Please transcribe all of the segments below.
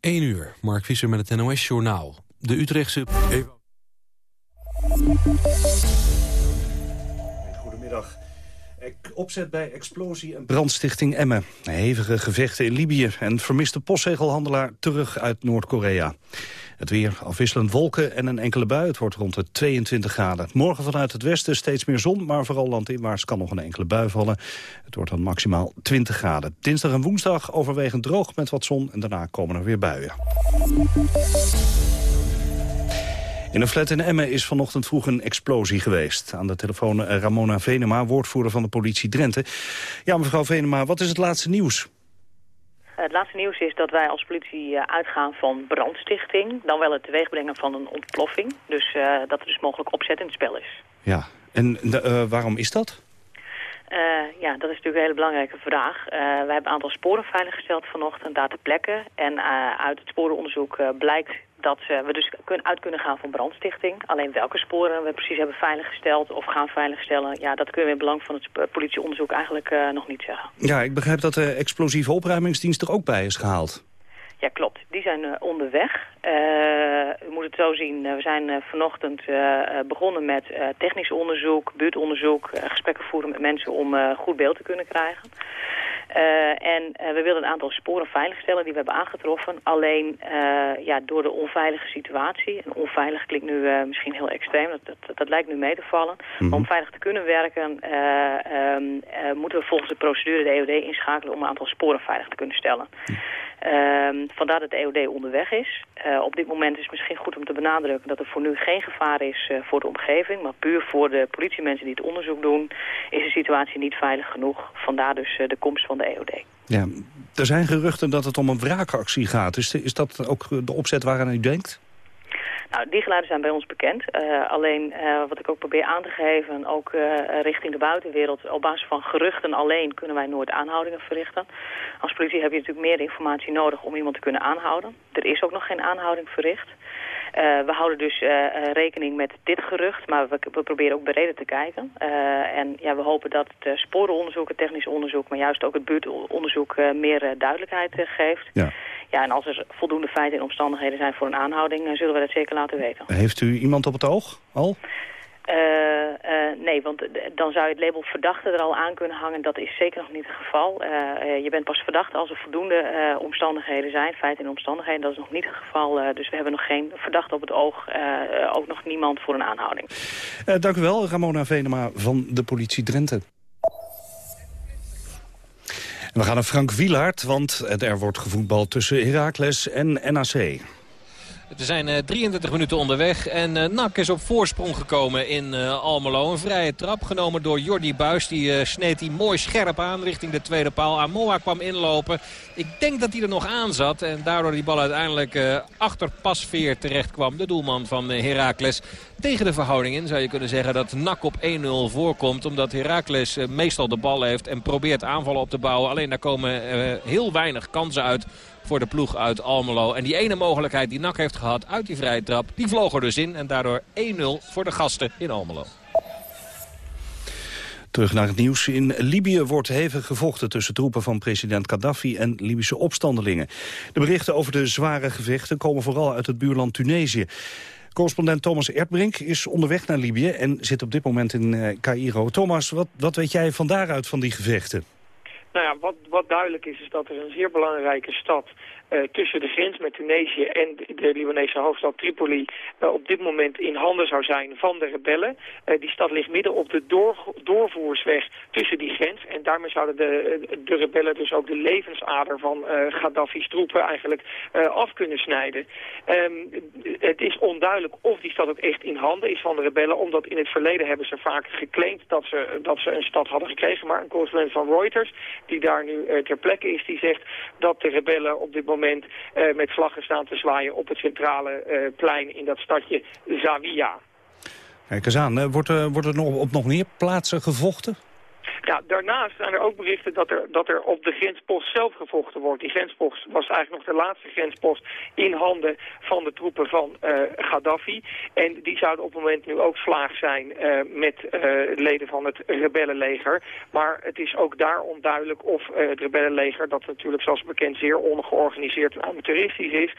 1 uur, Mark Visser met het NOS-journaal. De Utrechtse... Goedemiddag. Opzet bij explosie en brandstichting Emmen. Hevige gevechten in Libië en vermiste postzegelhandelaar terug uit Noord-Korea. Het weer afwisselend wolken en een enkele bui. Het wordt rond de 22 graden. Morgen vanuit het westen steeds meer zon, maar vooral landinwaarts kan nog een enkele bui vallen. Het wordt dan maximaal 20 graden. Dinsdag en woensdag overwegend droog met wat zon en daarna komen er weer buien. In een flat in Emmen is vanochtend vroeg een explosie geweest. Aan de telefoon eh, Ramona Venema, woordvoerder van de politie Drenthe. Ja, mevrouw Venema, wat is het laatste nieuws? Het laatste nieuws is dat wij als politie eh, uitgaan van brandstichting. Dan wel het teweegbrengen van een ontploffing. Dus uh, dat er dus mogelijk opzet in het spel is. Ja, en uh, waarom is dat? Uh, ja, dat is natuurlijk een hele belangrijke vraag. Uh, wij hebben een aantal sporen veiliggesteld vanochtend daar ter plekke. En uh, uit het sporenonderzoek blijkt dat we dus kunnen, uit kunnen gaan van brandstichting. Alleen welke sporen we precies hebben veiliggesteld of gaan veiligstellen... ja, dat kunnen we in belang van het politieonderzoek eigenlijk nog niet zeggen. Ja, ik begrijp dat de explosieve opruimingsdienst er ook bij is gehaald. Ja, klopt. Die zijn uh, onderweg. Uh, u moet het zo zien, we zijn vanochtend begonnen met technisch onderzoek, buurtonderzoek, gesprekken voeren met mensen om goed beeld te kunnen krijgen. En we wilden een aantal sporen veiligstellen die we hebben aangetroffen. Alleen ja, door de onveilige situatie, en onveilig klinkt nu misschien heel extreem, dat, dat, dat, lijkt nu mee te vallen. Maar om mhm. veilig te kunnen werken um, moeten we volgens de procedure de EOD inschakelen om een aantal sporen veilig te kunnen stellen. Uh, vandaar dat de EOD onderweg is. Uh, op dit moment is het misschien goed om te benadrukken dat er voor nu geen gevaar is uh, voor de omgeving. Maar puur voor de politiemensen die het onderzoek doen is de situatie niet veilig genoeg. Vandaar dus uh, de komst van de EOD. Ja, er zijn geruchten dat het om een wraakactie gaat. Is, is dat ook de opzet waaraan u denkt? Nou, die geluiden zijn bij ons bekend. Uh, alleen uh, wat ik ook probeer aan te geven, ook uh, richting de buitenwereld... op basis van geruchten alleen kunnen wij nooit aanhoudingen verrichten. Als politie heb je natuurlijk meer informatie nodig om iemand te kunnen aanhouden. Er is ook nog geen aanhouding verricht. Uh, we houden dus uh, rekening met dit gerucht, maar we, we proberen ook bereden te kijken. En ja, we hopen dat het sporenonderzoek, het technisch onderzoek, maar juist ook het buurtonderzoek meer duidelijkheid geeft. Ja. Ja, en als er voldoende feiten en omstandigheden zijn voor een aanhouding, zullen we dat zeker laten weten. Heeft u iemand op het oog al? Uh, uh, nee, want dan zou je het label verdachte er al aan kunnen hangen. Dat is zeker nog niet het geval. Uh, je bent pas verdachte als er voldoende omstandigheden zijn, feiten en omstandigheden. Dat is nog niet het geval. dus we hebben nog geen verdachte op het oog. ook nog niemand voor een aanhouding. dank u wel, Ramona Venema van de politie Drenthe. we gaan naar Frank Wielaert, want er wordt gevoetbald tussen Heracles en NAC. Er zijn 33 eh, minuten onderweg en uh, Nak is op voorsprong gekomen in uh, Almelo. Een vrije trap genomen door Jordi Buis. Die sneed die mooi scherp aan richting de tweede paal. Amoa kwam inlopen. Ik denk dat hij er nog aan zat en daardoor die bal uiteindelijk achter Pasveer terecht kwam. De doelman van Heracles. Tegen de verhouding in zou je kunnen zeggen dat Nak op 1-0 voorkomt. Omdat Heracles meestal de bal heeft en probeert aanvallen op te bouwen. Alleen daar komen heel weinig kansen uit voor de ploeg uit Almelo. En die ene mogelijkheid die NAC heeft gehad uit die vrije trap, die vloog er dus in. En daardoor 1-0 voor de gasten in Almelo. Terug naar het nieuws. In Libië wordt hevig gevochten tussen troepen van president Gaddafi en Libische opstandelingen. De berichten over de zware gevechten komen vooral uit het buurland Tunesië. Correspondent Thomas Erdbrink is onderweg naar Libië en zit op dit moment in uh, Cairo. Thomas, wat, wat weet jij van daaruit van die gevechten? Nou ja, wat, wat duidelijk is, is dat er een zeer belangrijke stad uh, tussen de grens met Tunesië en de Libanese hoofdstad Tripoli uh, op dit moment in handen zou zijn van de rebellen. Uh, die stad ligt midden op de door, doorvoersweg tussen die grens. En daarmee zouden de, rebellen dus ook de levensader van Gaddafi's troepen eigenlijk af kunnen snijden. Um, het is onduidelijk of die stad ook echt in handen is van de rebellen. Omdat in het verleden hebben ze vaak geclaimd dat ze, dat ze een stad hadden gekregen. Maar een correspondent van Reuters, die daar nu ter plekke is, die zegt dat de rebellen op dit moment moment uh, met vlaggen staan te zwaaien op het centrale uh, plein in dat stadje Zawiya. Kijk eens aan, wordt, er, wordt er nog, op nog meer plaatsen gevochten? Ja, daarnaast zijn er ook berichten dat er, dat er op de grenspost zelf gevochten wordt. Die grenspost was eigenlijk nog de laatste grenspost in handen van de troepen van uh, Gaddafi. En die zouden op het moment nu ook slaag zijn uh, met uh, leden van het rebellenleger. Maar het is ook daar onduidelijk of het rebellenleger, dat natuurlijk zoals bekend zeer ongeorganiseerd en amateuristisch is,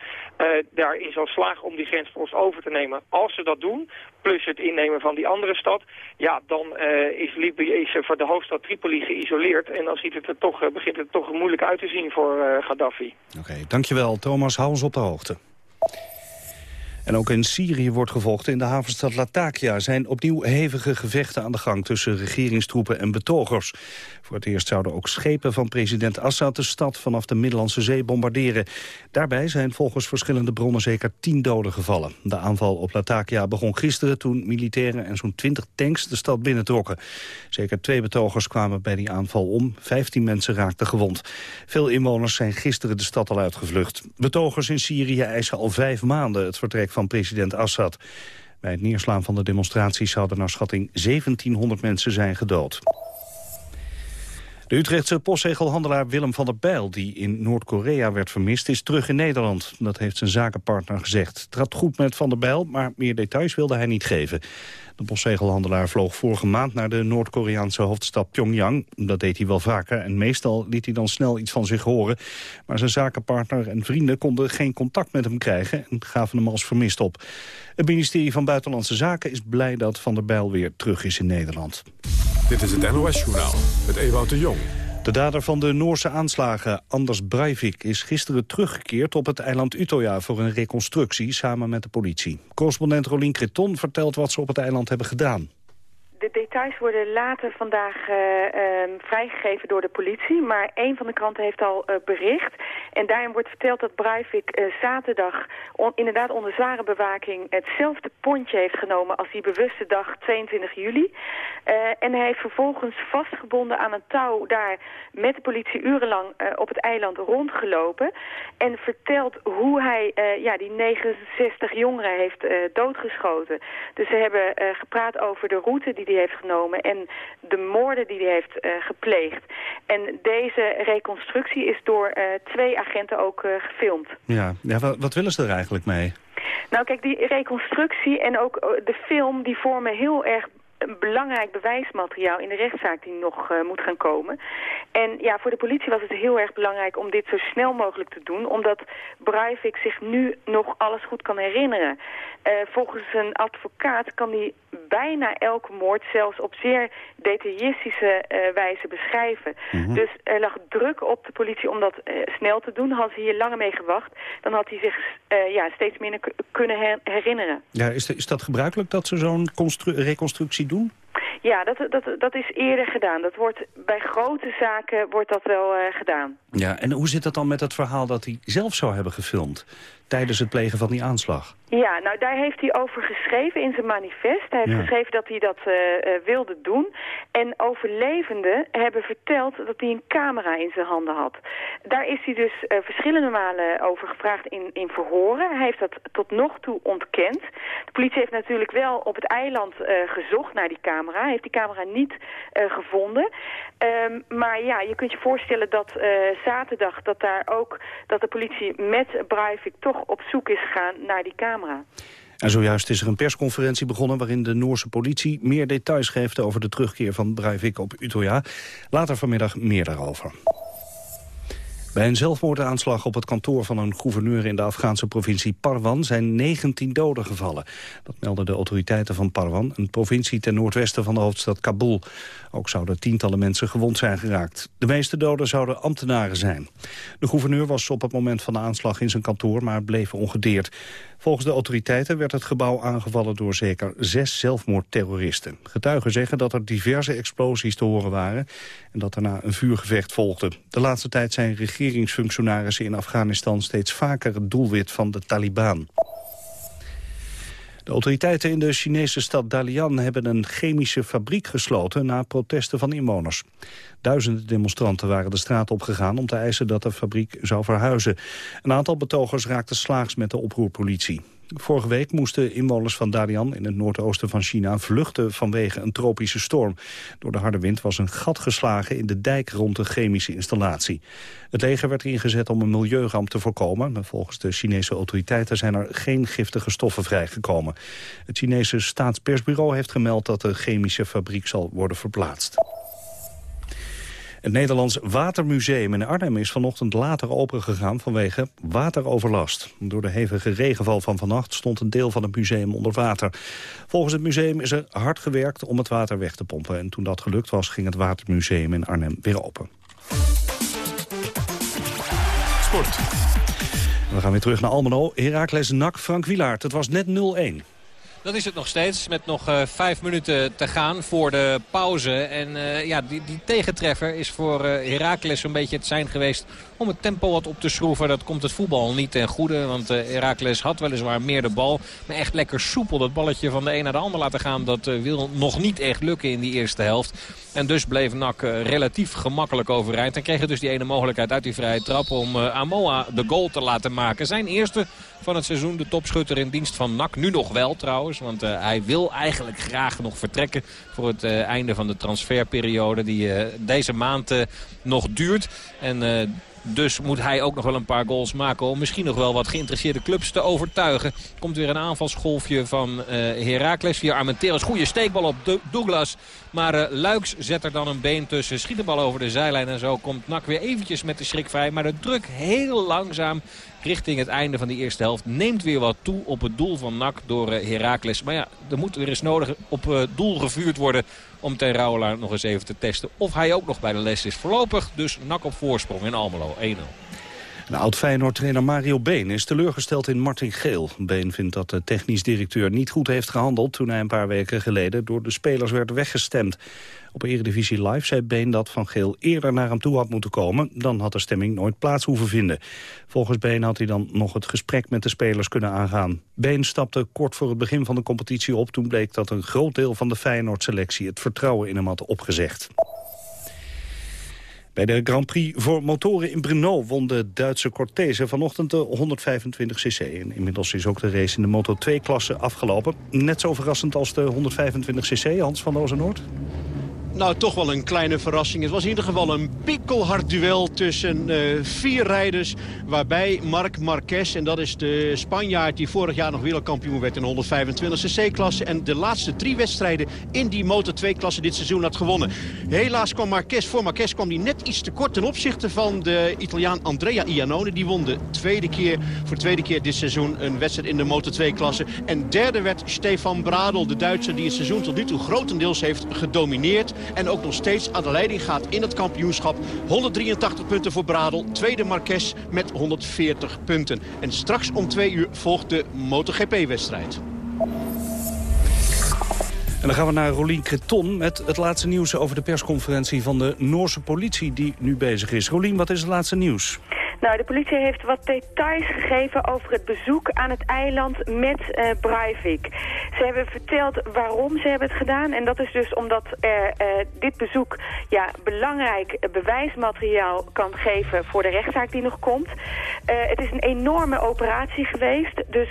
daarin zal slagen om die grenspost over te nemen. Als ze dat doen, plus het innemen van die andere stad, ja, dan is Libië is voor de hoofdstad Tripoli geïsoleerd. En dan ziet het er toch, begint het toch moeilijk uit te zien voor Gaddafi. Oké, dankjewel Thomas. Hou ons op de hoogte. En ook in Syrië wordt gevochten. In de havenstad Latakia zijn opnieuw hevige gevechten aan de gang... tussen regeringstroepen en betogers. Voor het eerst zouden ook schepen van president Assad... de stad vanaf de Middellandse Zee bombarderen. Daarbij zijn volgens verschillende bronnen zeker tien doden gevallen. De aanval op Latakia begon gisteren toen militairen en zo'n twintig tanks de stad binnentrokken. Zeker twee betogers kwamen bij die aanval om. Vijftien mensen raakten gewond. Veel inwoners zijn gisteren de stad al uitgevlucht. Betogers in Syrië eisen al vijf maanden het vertrek van president Assad. Bij het neerslaan van de demonstraties zouden naar schatting 1700 mensen zijn gedood. De Utrechtse postzegelhandelaar Willem van der Bijl, die in Noord-Korea werd vermist, is terug in Nederland. Dat heeft zijn zakenpartner gezegd. Het trad goed met van der Bijl, maar meer details wilde hij niet geven. De postzegelhandelaar vloog vorige maand naar de Noord-Koreaanse hoofdstad Pyongyang. Dat deed hij wel vaker en meestal liet hij dan snel iets van zich horen. Maar zijn zakenpartner en vrienden konden geen contact met hem krijgen... en gaven hem als vermist op. Het ministerie van Buitenlandse Zaken is blij dat Van der Bijl weer terug is in Nederland. Dit is het NOS-journaal met Ewout de Jong. De dader van de Noorse aanslagen, Anders Breivik, is gisteren teruggekeerd op het eiland Utøya voor een reconstructie samen met de politie. Correspondent Rolien Creton vertelt wat ze op het eiland hebben gedaan. De details worden later vandaag uh, uh, vrijgegeven door de politie. Maar een van de kranten heeft al uh, bericht. En daarin wordt verteld dat Breivik zaterdag on, inderdaad onder zware bewaking... hetzelfde pontje heeft genomen als die bewuste dag 22 juli. en hij heeft vervolgens vastgebonden aan een touw daar met de politie urenlang op het eiland rondgelopen. En vertelt hoe hij ja, die 69 jongeren heeft doodgeschoten. Dus ze hebben gepraat over de route die heeft genomen en de moorden die hij heeft uh, gepleegd. En deze reconstructie is door uh, twee agenten ook uh, gefilmd. Ja, ja wat, wat willen ze er eigenlijk mee? Nou kijk, die reconstructie en ook de film die vormen heel erg een belangrijk bewijsmateriaal in de rechtszaak die nog uh, moet gaan komen. En ja, voor de politie was het heel erg belangrijk om dit zo snel mogelijk te doen, omdat Breivik zich nu nog alles goed kan herinneren. Uh, volgens een advocaat kan hij bijna elke moord zelfs op zeer detailistische uh, wijze beschrijven. Mm -hmm. Dus er lag druk op de politie om dat snel te doen. Had hij hier langer mee gewacht, dan had hij zich ja, steeds minder kunnen her herinneren. Ja, is, de, is dat gebruikelijk dat ze zo'n reconstructie doen? Ja, dat, dat, dat is eerder gedaan. Dat wordt, bij grote zaken wordt dat wel uh, gedaan. Ja, en hoe zit dat dan met het verhaal dat hij zelf zou hebben gefilmd... tijdens het plegen van die aanslag? Ja, nou daar heeft hij over geschreven in zijn manifest. Hij heeft ja. geschreven dat hij dat uh, uh, wilde doen. En overlevenden hebben verteld dat hij een camera in zijn handen had. Daar is hij dus uh, verschillende malen over gevraagd in, in verhoren. Hij heeft dat tot nog toe ontkend. De politie heeft natuurlijk wel op het eiland gezocht naar die camera. Hij heeft die camera niet gevonden. Um, maar ja, je kunt je voorstellen dat zaterdag dat daar ook dat de politie met Breivik toch op zoek is gegaan naar die camera. En zojuist is er een persconferentie begonnen... waarin de Noorse politie meer details geeft over de terugkeer van Breivik op Utøya. Later vanmiddag meer daarover. Bij een zelfmoordaanslag op het kantoor van een gouverneur in de Afghaanse provincie Parwan zijn 19 doden gevallen. Dat melden de autoriteiten van Parwan, een provincie ten noordwesten van de hoofdstad Kabul. Ook zouden tientallen mensen gewond zijn geraakt. De meeste doden zouden ambtenaren zijn. De gouverneur was op het moment van de aanslag in zijn kantoor, maar bleef ongedeerd. Volgens de autoriteiten werd het gebouw aangevallen door zeker zes zelfmoordterroristen. Getuigen zeggen dat er diverse explosies te horen waren en dat daarna een vuurgevecht volgde. De laatste tijd zijn regeringsfunctionarissen in Afghanistan steeds vaker het doelwit van de Taliban. De autoriteiten in de Chinese stad Dalian hebben een chemische fabriek gesloten na protesten van inwoners. Duizenden demonstranten waren de straat opgegaan om te eisen dat de fabriek zou verhuizen. Een aantal betogers raakten slaags met de oproerpolitie. Vorige week moesten inwoners van Dalian in het noordoosten van China vluchten vanwege een tropische storm. Door de harde wind was een gat geslagen in de dijk rond de chemische installatie. Het leger werd ingezet om een milieuramp te voorkomen. Maar volgens de Chinese autoriteiten zijn er geen giftige stoffen vrijgekomen. Het Chinese staatspersbureau heeft gemeld dat de chemische fabriek zal worden verplaatst. Het Nederlands Watermuseum in Arnhem is vanochtend later opengegaan vanwege wateroverlast. Door de hevige regenval van vannacht stond een deel van het museum onder water. Volgens het museum is er hard gewerkt om het water weg te pompen. En toen dat gelukt was, ging het Watermuseum in Arnhem weer open. Sport. We gaan weer terug naar Almelo. Heracles NAC, Frank Wilaert. Het was net 0-1. Dat is het nog steeds. Met nog uh, vijf minuten te gaan voor de pauze. En uh, ja, die, die, tegentreffer is voor uh, Heracles een beetje het zijn geweest om het tempo wat op te schroeven. Dat komt het voetbal niet ten goede. Want Heracles had weliswaar meer de bal. Maar echt lekker soepel dat balletje van de een naar de ander laten gaan. Dat wil nog niet echt lukken in die eerste helft. En dus bleef NAC relatief gemakkelijk overeind. En kreeg dus die ene mogelijkheid uit die vrije trap om Amoa de goal te laten maken. Zijn eerste van het seizoen. De topschutter in dienst van NAC. Nu nog wel trouwens. Want hij wil eigenlijk graag nog vertrekken voor het einde van de transferperiode. Die deze maand nog duurt. En dus moet hij ook nog wel een paar goals maken om misschien nog wel wat geïnteresseerde clubs te overtuigen. Komt weer een aanvalsgolfje van uh, Heracles via Armenteros. Goede steekbal op Douglas. Maar uh, Luiks zet er dan een been tussen. Schiet de bal over de zijlijn en zo komt Nak weer eventjes met de schrik vrij. Maar de druk heel langzaam richting het einde van die eerste helft. Neemt weer wat toe op het doel van NAC door uh. Maar ja, er moet weer eens nodig op uh, doel gevuurd worden om Ten Rauwelaar nog eens even te testen. Of hij ook nog bij de les is. Voorlopig dus NAC op voorsprong in Almelo 1-0. De oud-Feyenoord-trainer Mario Been is teleurgesteld in Martin Geel. Been vindt dat de technisch directeur niet goed heeft gehandeld... toen hij een paar weken geleden door de spelers werd weggestemd. Op Eredivisie Live zei Been dat Van Geel eerder naar hem toe had moeten komen. Dan had de stemming nooit plaats hoeven vinden. Volgens Been had hij dan nog het gesprek met de spelers kunnen aangaan. Been stapte kort voor het begin van de competitie op... toen bleek dat een groot deel van de Feyenoord-selectie het vertrouwen in hem had opgezegd. Bij de Grand Prix voor motoren in Brno won de Duitse Cortese vanochtend de 125cc. En inmiddels is ook de race in de Moto2-klasse afgelopen. Net zo verrassend als de 125cc, Hans van Ozenoord? Nou, toch wel een kleine verrassing. Het was in ieder geval een pikkelhard duel tussen uh, vier rijders. Waarbij Marc Marquez, en dat is de Spanjaard die vorig jaar nog wereldkampioen werd in de 125cc-klasse. En de laatste drie wedstrijden in die Moto2-klasse dit seizoen had gewonnen. Helaas kwam Marquez, voor Marquez kwam hij net iets te kort ten opzichte van de Italiaan Andrea Iannone. Die won de tweede keer, voor de tweede keer dit seizoen een wedstrijd in de Moto2-klasse. En derde werd Stefan Bradel, de Duitser die het seizoen tot nu toe grotendeels heeft gedomineerd. En ook nog steeds aan de leiding gaat in het kampioenschap. 183 punten voor Bradel. Tweede Marques met 140 punten. En straks om twee uur volgt de MotoGP-wedstrijd. En dan gaan we naar Rolien Creton met het laatste nieuws over de persconferentie van de Noorse politie die nu bezig is. Rolien, wat is het laatste nieuws? Nou, de politie heeft wat details gegeven over het bezoek aan het eiland met uh, Breivik. Ze hebben verteld waarom ze hebben het gedaan. En dat is dus omdat er uh, dit bezoek ja, belangrijk bewijsmateriaal kan geven voor de rechtszaak die nog komt. Het is een enorme operatie geweest. Dus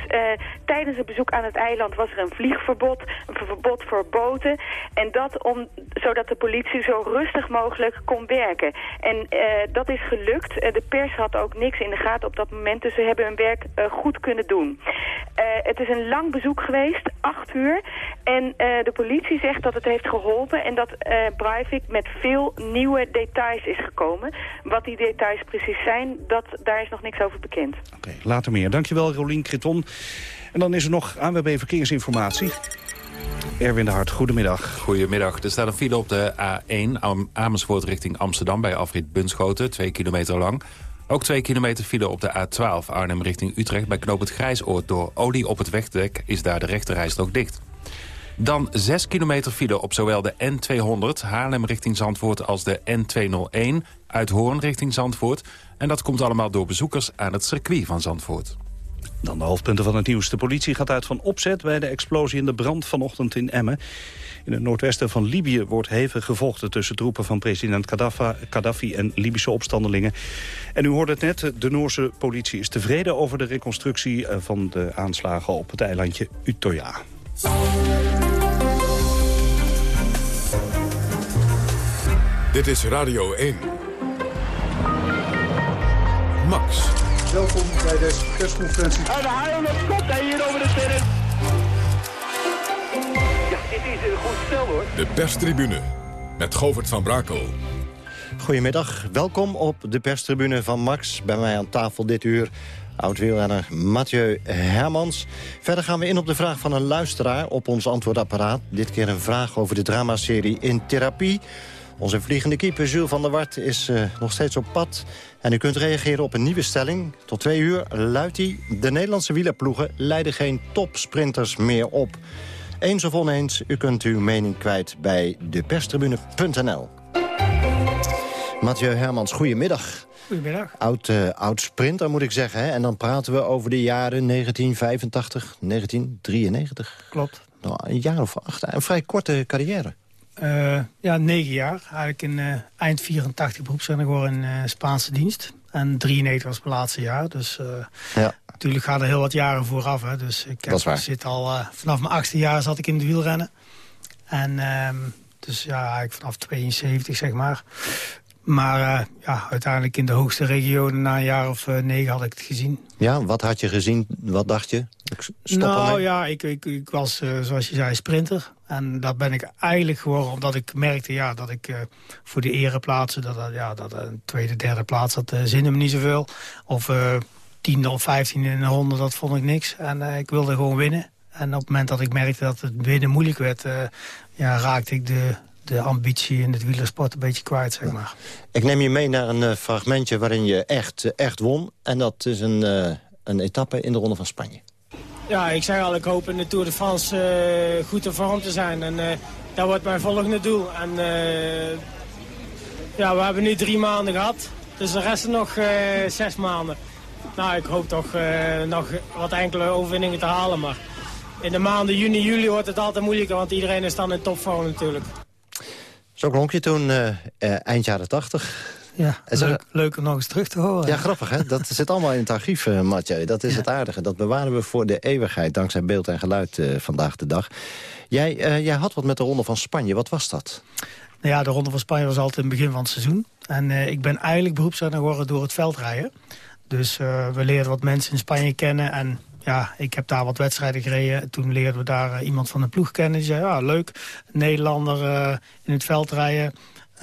tijdens het bezoek aan het eiland was er een vliegverbod, een verbod voor boten. En dat om, zodat de politie zo rustig mogelijk kon werken. En dat is gelukt. de pers had ook niks in de gaten op dat moment. Dus ze hebben hun werk uh, goed kunnen doen. Uh, het is een lang bezoek geweest, acht uur. En uh, de politie zegt dat het heeft geholpen en dat Breivik met veel nieuwe details is gekomen. Wat die details precies zijn, dat, daar is nog niks over bekend. Oké, okay, later meer. Dankjewel, Rolien Kreton. En dan is er nog ANWB Verkeersinformatie. Erwin de Hart, goedemiddag. Goedemiddag. Er staat een file op de A1 Amersfoort richting Amsterdam... bij afrit Bunschoten, twee kilometer lang. Ook twee kilometer file op de A12 Arnhem richting Utrecht... bij knoop het Grijsoord. Door olie op het wegdek is daar de rechterrijstrook dicht. Dan 6 kilometer file op zowel de N200 Haarlem richting Zandvoort... als de N201 uit Hoorn richting Zandvoort. En dat komt allemaal door bezoekers aan het circuit van Zandvoort. Dan de hoofdpunten van het nieuws. De politie gaat uit van opzet bij de explosie in de brand vanochtend in Emmen. In het noordwesten van Libië wordt hevig gevochten tussen troepen van president Gaddafi en Libische opstandelingen. En u hoorde het net, de Noorse politie is tevreden over de reconstructie eh, van de aanslagen op het eilandje Utøya. Dit is Radio 1. Max. Welkom bij deze persconferentie. En de op kop hier over de terrein. Ja, dit is een goed spel hoor. De perstribune met Govert van Brakel. Goedemiddag, welkom op de perstribune van Max. Bij mij aan tafel dit uur oud-wielrenner Mathieu Hermans. Verder gaan we in op de vraag van een luisteraar op ons antwoordapparaat. Dit keer een vraag over de dramaserie In Therapie. Onze vliegende keeper Jules van der Wart is uh, nog steeds op pad. En u kunt reageren op een nieuwe stelling. Tot twee uur luidt hij... de Nederlandse wielerploegen leiden geen topsprinters meer op. Eens of oneens, u kunt uw mening kwijt bij deperstribune.nl. Mathieu Hermans, goedemiddag. Goedemiddag. Oud, uh, oud sprinter, moet ik zeggen. Hè? En dan praten we over de jaren 1985, 1993. Klopt. Nou, een jaar of acht. Een vrij korte carrière. Uh, ja, negen jaar. Eigenlijk in uh, eind 84 beroepsrenner geworden in uh, Spaanse dienst. En 93 was mijn laatste jaar. Dus ja. natuurlijk gaat er heel wat jaren vooraf. Hè. Dus ik heb, zit al, vanaf mijn achtste jaar zat ik in de wielrennen. En ehm, dus ja, eigenlijk vanaf 72 zeg maar. Maar uh, ja, uiteindelijk in de hoogste regionen na een jaar of uh, negen had ik het gezien. Ja, wat had je gezien? Wat dacht je? Ik stop nou ermee. ja, ik, ik, ik was uh, zoals je zei sprinter. En dat ben ik eigenlijk geworden omdat ik merkte ja, dat ik voor de ereplaatsen... dat, ja, dat een tweede, derde plaats, dat zinde me niet zoveel. Of tiende of vijftiende in de ronde, dat vond ik niks. En ik wilde gewoon winnen. En op het moment dat ik merkte dat het winnen moeilijk werd... ja, raakte ik de, de ambitie in het wielersport een beetje kwijt, zeg maar. Ik neem je mee naar een uh, fragmentje waarin je echt, uh, echt won. En dat is een, uh, een etappe in de Ronde van Spanje. Ja, ik zeg al, ik hoop in de Tour de France goed in vorm te zijn. En dat wordt mijn volgende doel. En ja, we hebben nu drie maanden gehad. Dus de rest nog zes maanden. Nou, ik hoop toch nog wat enkele overwinningen te halen. Maar in de maanden juni, juli wordt het altijd moeilijker. Want iedereen is dan in topvorm natuurlijk. Zo klonk je toen uh, uh, eind jaren tachtig. Ja, leuk, leuk om nog eens terug te horen. Ja, grappig hè. Dat zit allemaal in het archief, uh, Mathieu. Dat is ja. het aardige. Dat bewaren we voor de eeuwigheid, dankzij beeld en geluid vandaag de dag. Jij, jij had wat met de Ronde van Spanje. Wat was dat? Nou ja, de Ronde van Spanje was altijd in het begin van het seizoen. En ik ben eigenlijk beroepsrenner geworden door het veldrijden. Dus we leerden wat mensen in Spanje kennen en ja, ik heb daar wat wedstrijden gereden. Toen leerden we daar uh, iemand van de ploeg kennen. Die zei, ja, leuk, Nederlander uh, in het veld rijden.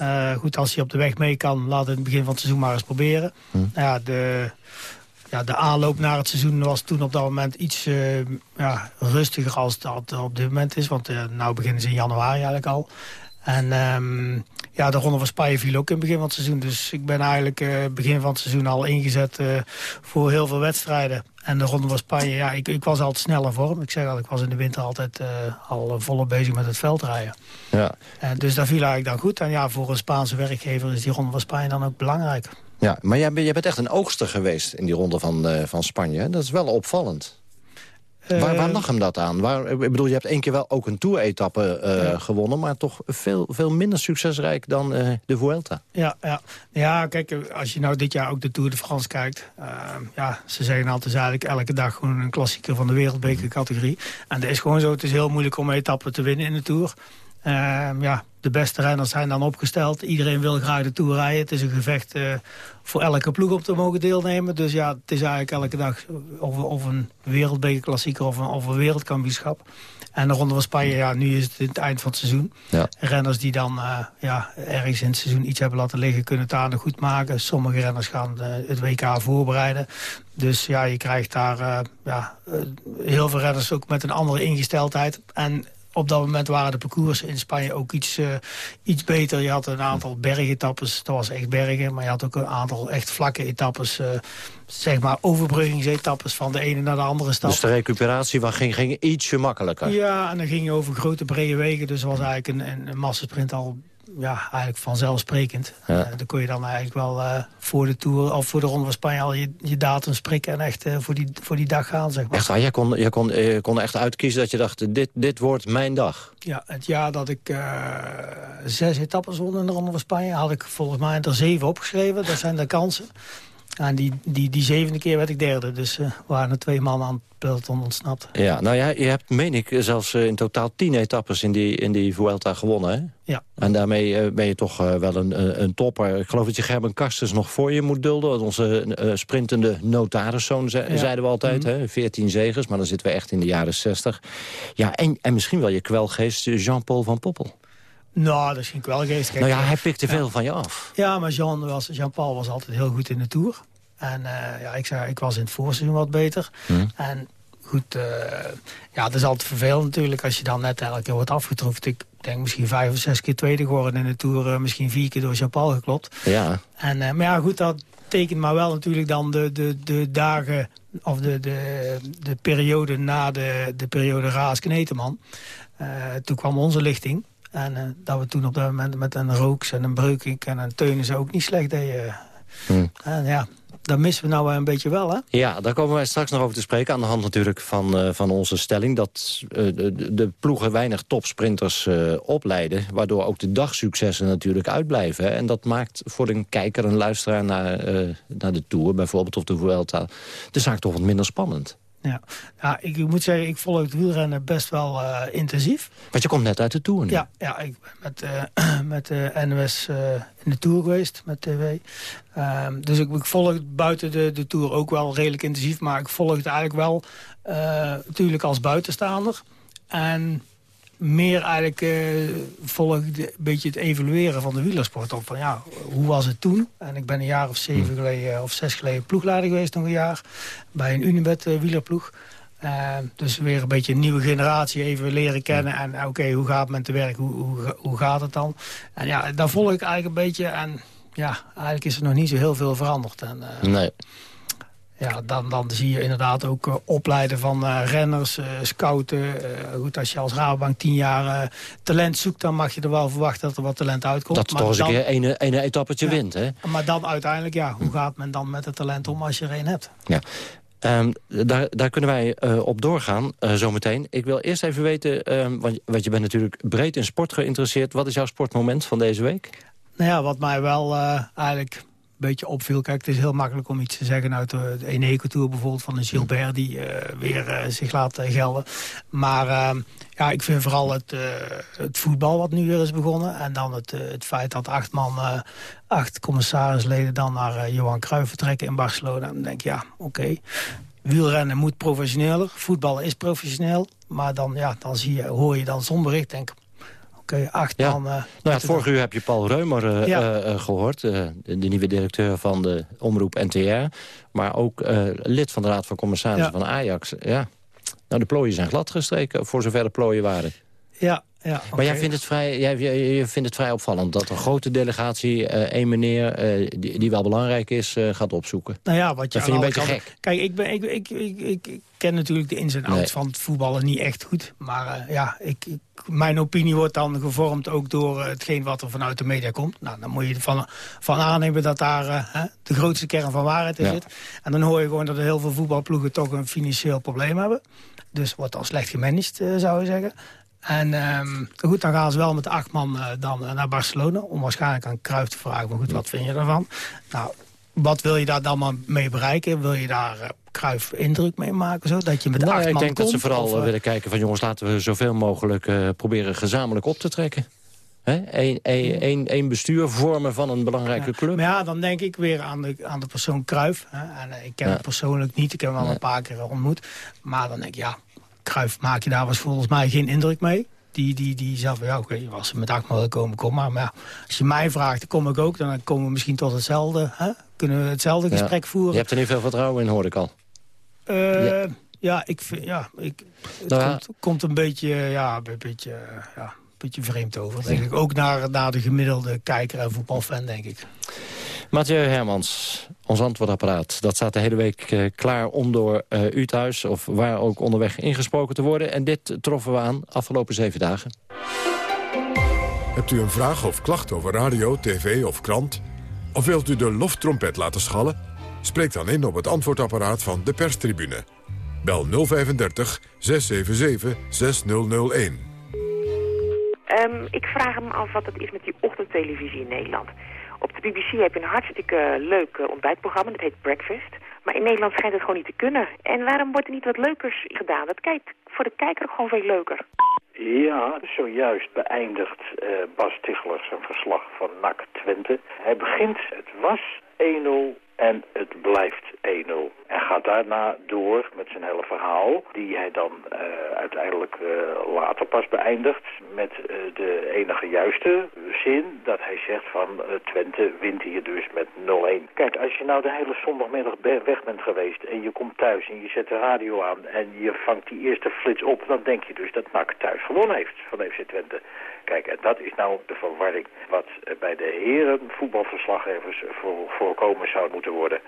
Uh, goed, als hij op de weg mee kan, laat het in het begin van het seizoen maar eens proberen. Hm. Ja, de, ja, de aanloop naar het seizoen was toen op dat moment iets ja, rustiger als dat op dit moment is. Want uh, nou beginnen ze in januari eigenlijk al. En um, ja, de Ronde van Spanje viel ook in het begin van het seizoen. Dus ik ben eigenlijk uh, begin van het seizoen al ingezet uh, voor heel veel wedstrijden. En de Ronde van Spanje, ja, ik, ik was altijd sneller vorm. Ik zeg al, ik was in de winter altijd uh, al volop bezig met het veldrijden. Ja. En dus dat viel eigenlijk dan goed. En ja, voor een Spaanse werkgever is die Ronde van Spanje dan ook belangrijk. Ja, maar jij, jij bent echt een oogster geweest in die Ronde van, van Spanje. Dat is wel opvallend. Waar, waar, lag hem dat aan? Waar, ik bedoel, je hebt één keer wel ook een Tour-etappe uh, ja. gewonnen... maar toch veel, veel minder succesrijk dan uh, de Vuelta. Ja, ja. ja, kijk, als je nou dit jaar ook de Tour de France kijkt... Uh, ja, ze zeggen altijd eigenlijk elke dag gewoon een klassieker van de wereldbekercategorie. En dat is gewoon zo, het is heel moeilijk om etappen te winnen in de Tour. Ja, de beste renners zijn dan opgesteld. Iedereen wil graag de Tour rijden. Het is een gevecht uh, voor elke ploeg om te mogen deelnemen. Dus ja, het is eigenlijk elke dag of, of een wereldbekerklassieker of een, of een wereldkampioenschap. En de Ronde van Spanje, ja, nu is het het eind van het seizoen. Ja. Renners die dan uh, ja, ergens in het seizoen iets hebben laten liggen... kunnen het daar nog goed maken. Sommige renners gaan uh, het WK voorbereiden. Dus ja, je krijgt daar ja, heel veel renners ook met een andere ingesteldheid. En op dat moment waren de parcoursen in Spanje ook iets, uh, iets beter. Je had een aantal bergetappes, dat was echt bergen. Maar je had ook een aantal echt vlakke etappes. Uh, zeg maar overbruggingsetappes van de ene naar de andere stad. Dus de recuperatie ging, ging ietsje makkelijker? Ja, en dan ging je over grote brede wegen. Dus was eigenlijk een, een massasprint al ja, eigenlijk vanzelfsprekend. Ja. Eh, dan kon je dan eigenlijk wel eh, voor de Tour of voor de Ronde van Spanje al je, je datum sprikken en echt eh, voor, die, voor die dag gaan, zeg maar. Echt waar, jij kon, jij kon, je kon echt uitkiezen dat je dacht, dit, dit wordt mijn dag. Ja, het jaar dat ik zes etappes won in de Ronde van Spanje... had ik volgens mij er zeven opgeschreven. Dat zijn de kansen. En die, die, die zevende keer werd ik derde. Dus eh waren er twee mannen aan het peloton ontsnapt. Ja, nou ja, je hebt, meen ik, zelfs eh, in totaal tien etappes in die, in die Vuelta gewonnen, hè? Ja. En daarmee eh, ben je toch wel een, een- topper. Ik geloof dat je Gerben Kasters nog voor je moet dulden. Onze sprintende notariszoon, ze- Ja. zeiden we altijd. Mhm. hè? 14 zegers, maar dan zitten we echt in de jaren 60. Ja, en, en misschien wel je kwelgeest Jean-Paul van Poppel. Nou, dat is geen kwelgeest. Kijk, nou ja, eh, hij pikte veel van je af. Ja, maar Jean was, Jean-Paul was altijd heel goed in de Tour. En eh, ja, ik, zei, ik was in het voorseizoen wat beter. Hm. En goed, eh, ja, het is altijd vervelend natuurlijk als je dan net elke keer wordt afgetroefd. Ik denk misschien vijf of zes keer tweede geworden in de Tour. eh, misschien vier keer door Jean-Paul geklopt. Ja. En, eh, maar ja, goed, dat tekent maar wel natuurlijk dan de, de, de dagen... of de, de, de periode na de, de periode Raas-Kneteman. Eh, toen kwam onze lichting. En eh, dat we toen op dat moment met een Rooks en een Breukink en een Teunis ook niet slecht deden. Hm. En ja, dat missen we nou wel een beetje wel, hè? Ja, daar komen wij straks nog over te spreken. Aan de hand natuurlijk van, eh, van onze stelling... dat eh, de, de ploegen weinig topsprinters opleiden... waardoor ook de dagsuccessen natuurlijk uitblijven. hè. En dat maakt voor een kijker, een luisteraar naar, naar de Tour... bijvoorbeeld of de Vuelta, de zaak toch wat minder spannend. Ja, ja ik moet zeggen, ik volg het wielrennen best wel eh, intensief. Want je komt net uit de Tour nu. Ja, ja ik ben met, eh, met de NOS eh, in de Tour geweest, met tv. Ehm, dus ik, ik volg het buiten de, de Tour ook wel redelijk intensief. Maar ik volg het eigenlijk wel natuurlijk als buitenstaander. En meer eigenlijk eh, volg ik een beetje het evalueren van de wielersport op. Van ja, hoe was het toen? En ik ben een jaar of zeven geleden eh, of zes geleden ploegleider geweest nog een jaar. Bij een Unibet eh, wielerploeg. Dus weer een beetje een nieuwe generatie even leren kennen. En eh, oké, hoe gaat met te werk? Hoe, hoe, hoe gaat het dan? En ja, daar volg ik eigenlijk een beetje. En ja, eigenlijk is er nog niet zo heel veel veranderd. En, Nee. Ja, dan, dan zie je inderdaad ook eh, opleiden van eh, renners, eh, scouten. Goed, als je als Rabobank tien jaar talent zoekt... dan mag je er wel verwachten dat er wat talent uitkomt. Dat Maar toch eens een keer ene, ene etappetje Ja. wint, hè? Maar dan uiteindelijk, ja, hoe gaat men dan met het talent om als je er een hebt? Ja. Ehm, daar, daar kunnen wij op doorgaan, zometeen. Ik wil eerst even weten, ehm, want, want je bent natuurlijk breed in sport geïnteresseerd. Wat is jouw sportmoment van deze week? Nou ja, wat mij wel eigenlijk beetje opviel... Kijk, het is heel makkelijk om iets te zeggen uit de, de Eneco Tour bijvoorbeeld... van een Gilbert die eh, weer eh, zich laat eh, gelden. Maar ja, ik vind vooral het, het voetbal wat nu weer is begonnen. En dan het, het feit dat acht man, acht commissarisleden... dan naar Johan Cruijff vertrekken in Barcelona. Dan denk ik, ja, oké. Wielrennen moet professioneler. Voetballen is professioneel. Maar dan, ja, dan zie je, hoor je dan zo'n bericht. Denk oké, acht Ja. man... eh, Nou ja, vorige uur heb je Paul Reumer eh, Ja. eh, eh, gehoord. eh, de, nieuwe directeur van de omroep NTR. Maar ook lid van de Raad van Commissarissen van Ajax. Ja. Nou, de plooien zijn gladgestreken, voor zover de plooien waren. Ja, ja. Maar jij vindt, het vrij, jij, je vindt het vrij opvallend dat een grote delegatie... eh één meneer, eh, die, die wel belangrijk is, eh, gaat opzoeken. Nou ja, wat je Dat vind je een beetje kanten- Kijk, ik, ben, ik, ik, ik, ik, ken natuurlijk de ins en outs Nee. van het voetballen niet echt goed. Maar ja, ik, mijn opinie wordt dan gevormd ook door hetgeen wat er vanuit de media komt. Nou, dan moet je ervan van aannemen dat daar hè, de grootste kern van waarheid in Ja. zit. En dan hoor je gewoon dat er heel veel voetbalploegen toch een financieel probleem hebben. Dus wordt dan slecht gemanaged, zou je zeggen. En ehm, goed, dan gaan ze wel met de acht man eh, dan eh, naar Barcelona... om waarschijnlijk aan Cruijff te vragen, maar goed, wat vind je daarvan? Nou, wat wil je daar dan maar mee bereiken? Wil je daar eh Cruijff indruk mee maken? Zo? Dat je met Nou, acht ik man denk dat ze vooral of, willen kijken van... jongens, laten we zoveel mogelijk proberen gezamenlijk op te trekken. Eén één- één- één bestuur vormen van een belangrijke club. Maar ja, dan denk ik weer aan de, aan de persoon Cruijff. Hè? En, ik ken Ja. hem persoonlijk niet, ik heb hem al een paar keer ontmoet. Maar dan denk ik, ja, Maak je daar was volgens mij geen indruk mee. Die, die, die zei van, ja, oké, als ze met man komen, kom maar. Maar ja, als je mij vraagt, dan kom ik ook. Dan komen we misschien tot hetzelfde, hè? kunnen we hetzelfde Ja. gesprek voeren. Je hebt er niet veel vertrouwen in, hoor ik al. Eh, Ja. ja. ik vind, ja, ik, het Nou komt, komt een beetje, ja, een beetje, ja, een beetje vreemd over, denk ik. Ook naar, naar de gemiddelde kijker en voetbalfan, denk ik. Mathieu Hermans, ons antwoordapparaat. Dat staat de hele week eh, klaar om door eh, u thuis... of waar ook onderweg ingesproken te worden. En dit troffen we aan afgelopen zeven dagen. Hebt u een vraag of klacht over radio, tv of krant? Of wilt u de loftrompet laten schallen? Spreek dan in op het antwoordapparaat van de perstribune. Bel 035 677 6001. Ehm, ik vraag me af wat het is met die ochtendtelevisie in Nederland. Op de BBC heb je een hartstikke leuk eh, ontbijtprogramma, dat heet Breakfast. Maar in Nederland schijnt het gewoon niet te kunnen. En waarom wordt er niet wat leukers gedaan? Dat kijkt voor de kijker gewoon veel leuker. Ja, zojuist beëindigt eh, Bas Tichler zijn verslag van NAC Twente. Hij begint, het was 1-0 en het blijft 1-0. En gaat daarna door met zijn hele verhaal, die hij dan uh, uiteindelijk uh, later pas beëindigt met uh, de enige juiste zin dat hij zegt van Twente wint hier dus met 0-1. Kijk, als je nou de hele zondagmiddag weg bent geweest en je komt thuis en je zet de radio aan en je vangt die eerste flits op, dan denk je dus dat NAC thuis gewonnen heeft van FC Twente. Kijk, en dat is nou de verwarring wat bij de heren voetbalverslaggevers voor, voorkomen zou moeten worden.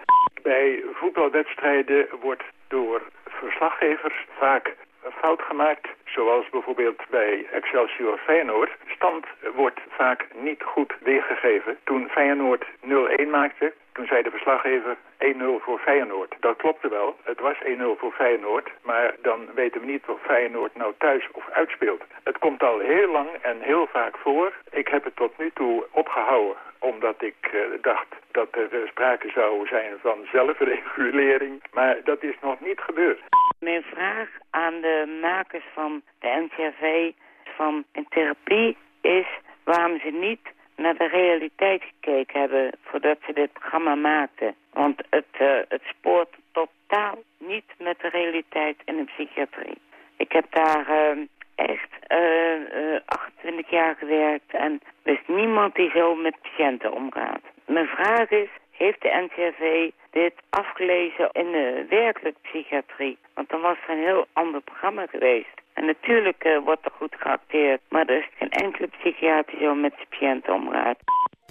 Bij voetbalwedstrijden wordt door verslaggevers vaak fout gemaakt, zoals bijvoorbeeld bij Excelsior Feyenoord. Stand wordt vaak niet goed weergegeven. Toen Feyenoord 0-1 maakte, toen zei de verslaggever 1-0 voor Feyenoord. Dat klopte wel, het was 1-0 voor Feyenoord, maar dan weten we niet of Feyenoord nou thuis of uitspeelt. Het komt al heel lang en heel vaak voor. Ik heb het tot nu toe opgehouden omdat ik uh, dacht dat er uh, sprake zou zijn van zelfregulering. Maar dat is nog niet gebeurd. Mijn vraag aan de makers van de NCRV van een therapie is waarom ze niet naar de realiteit gekeken hebben voordat ze dit programma maakten. Want het, het spoort totaal niet met de realiteit in de psychiatrie. Ik heb daar uh, echt uh, 28 jaar gewerkt en wist niemand die zo met patiënten omgaat. Mijn vraag is, heeft de NCRV dit afgelezen in de werkelijke psychiatrie? Want dan was het een heel ander programma geweest. En natuurlijk uh, wordt er goed geacteerd, maar er is geen enkele psychiater zo met zijn patiënten omgaat.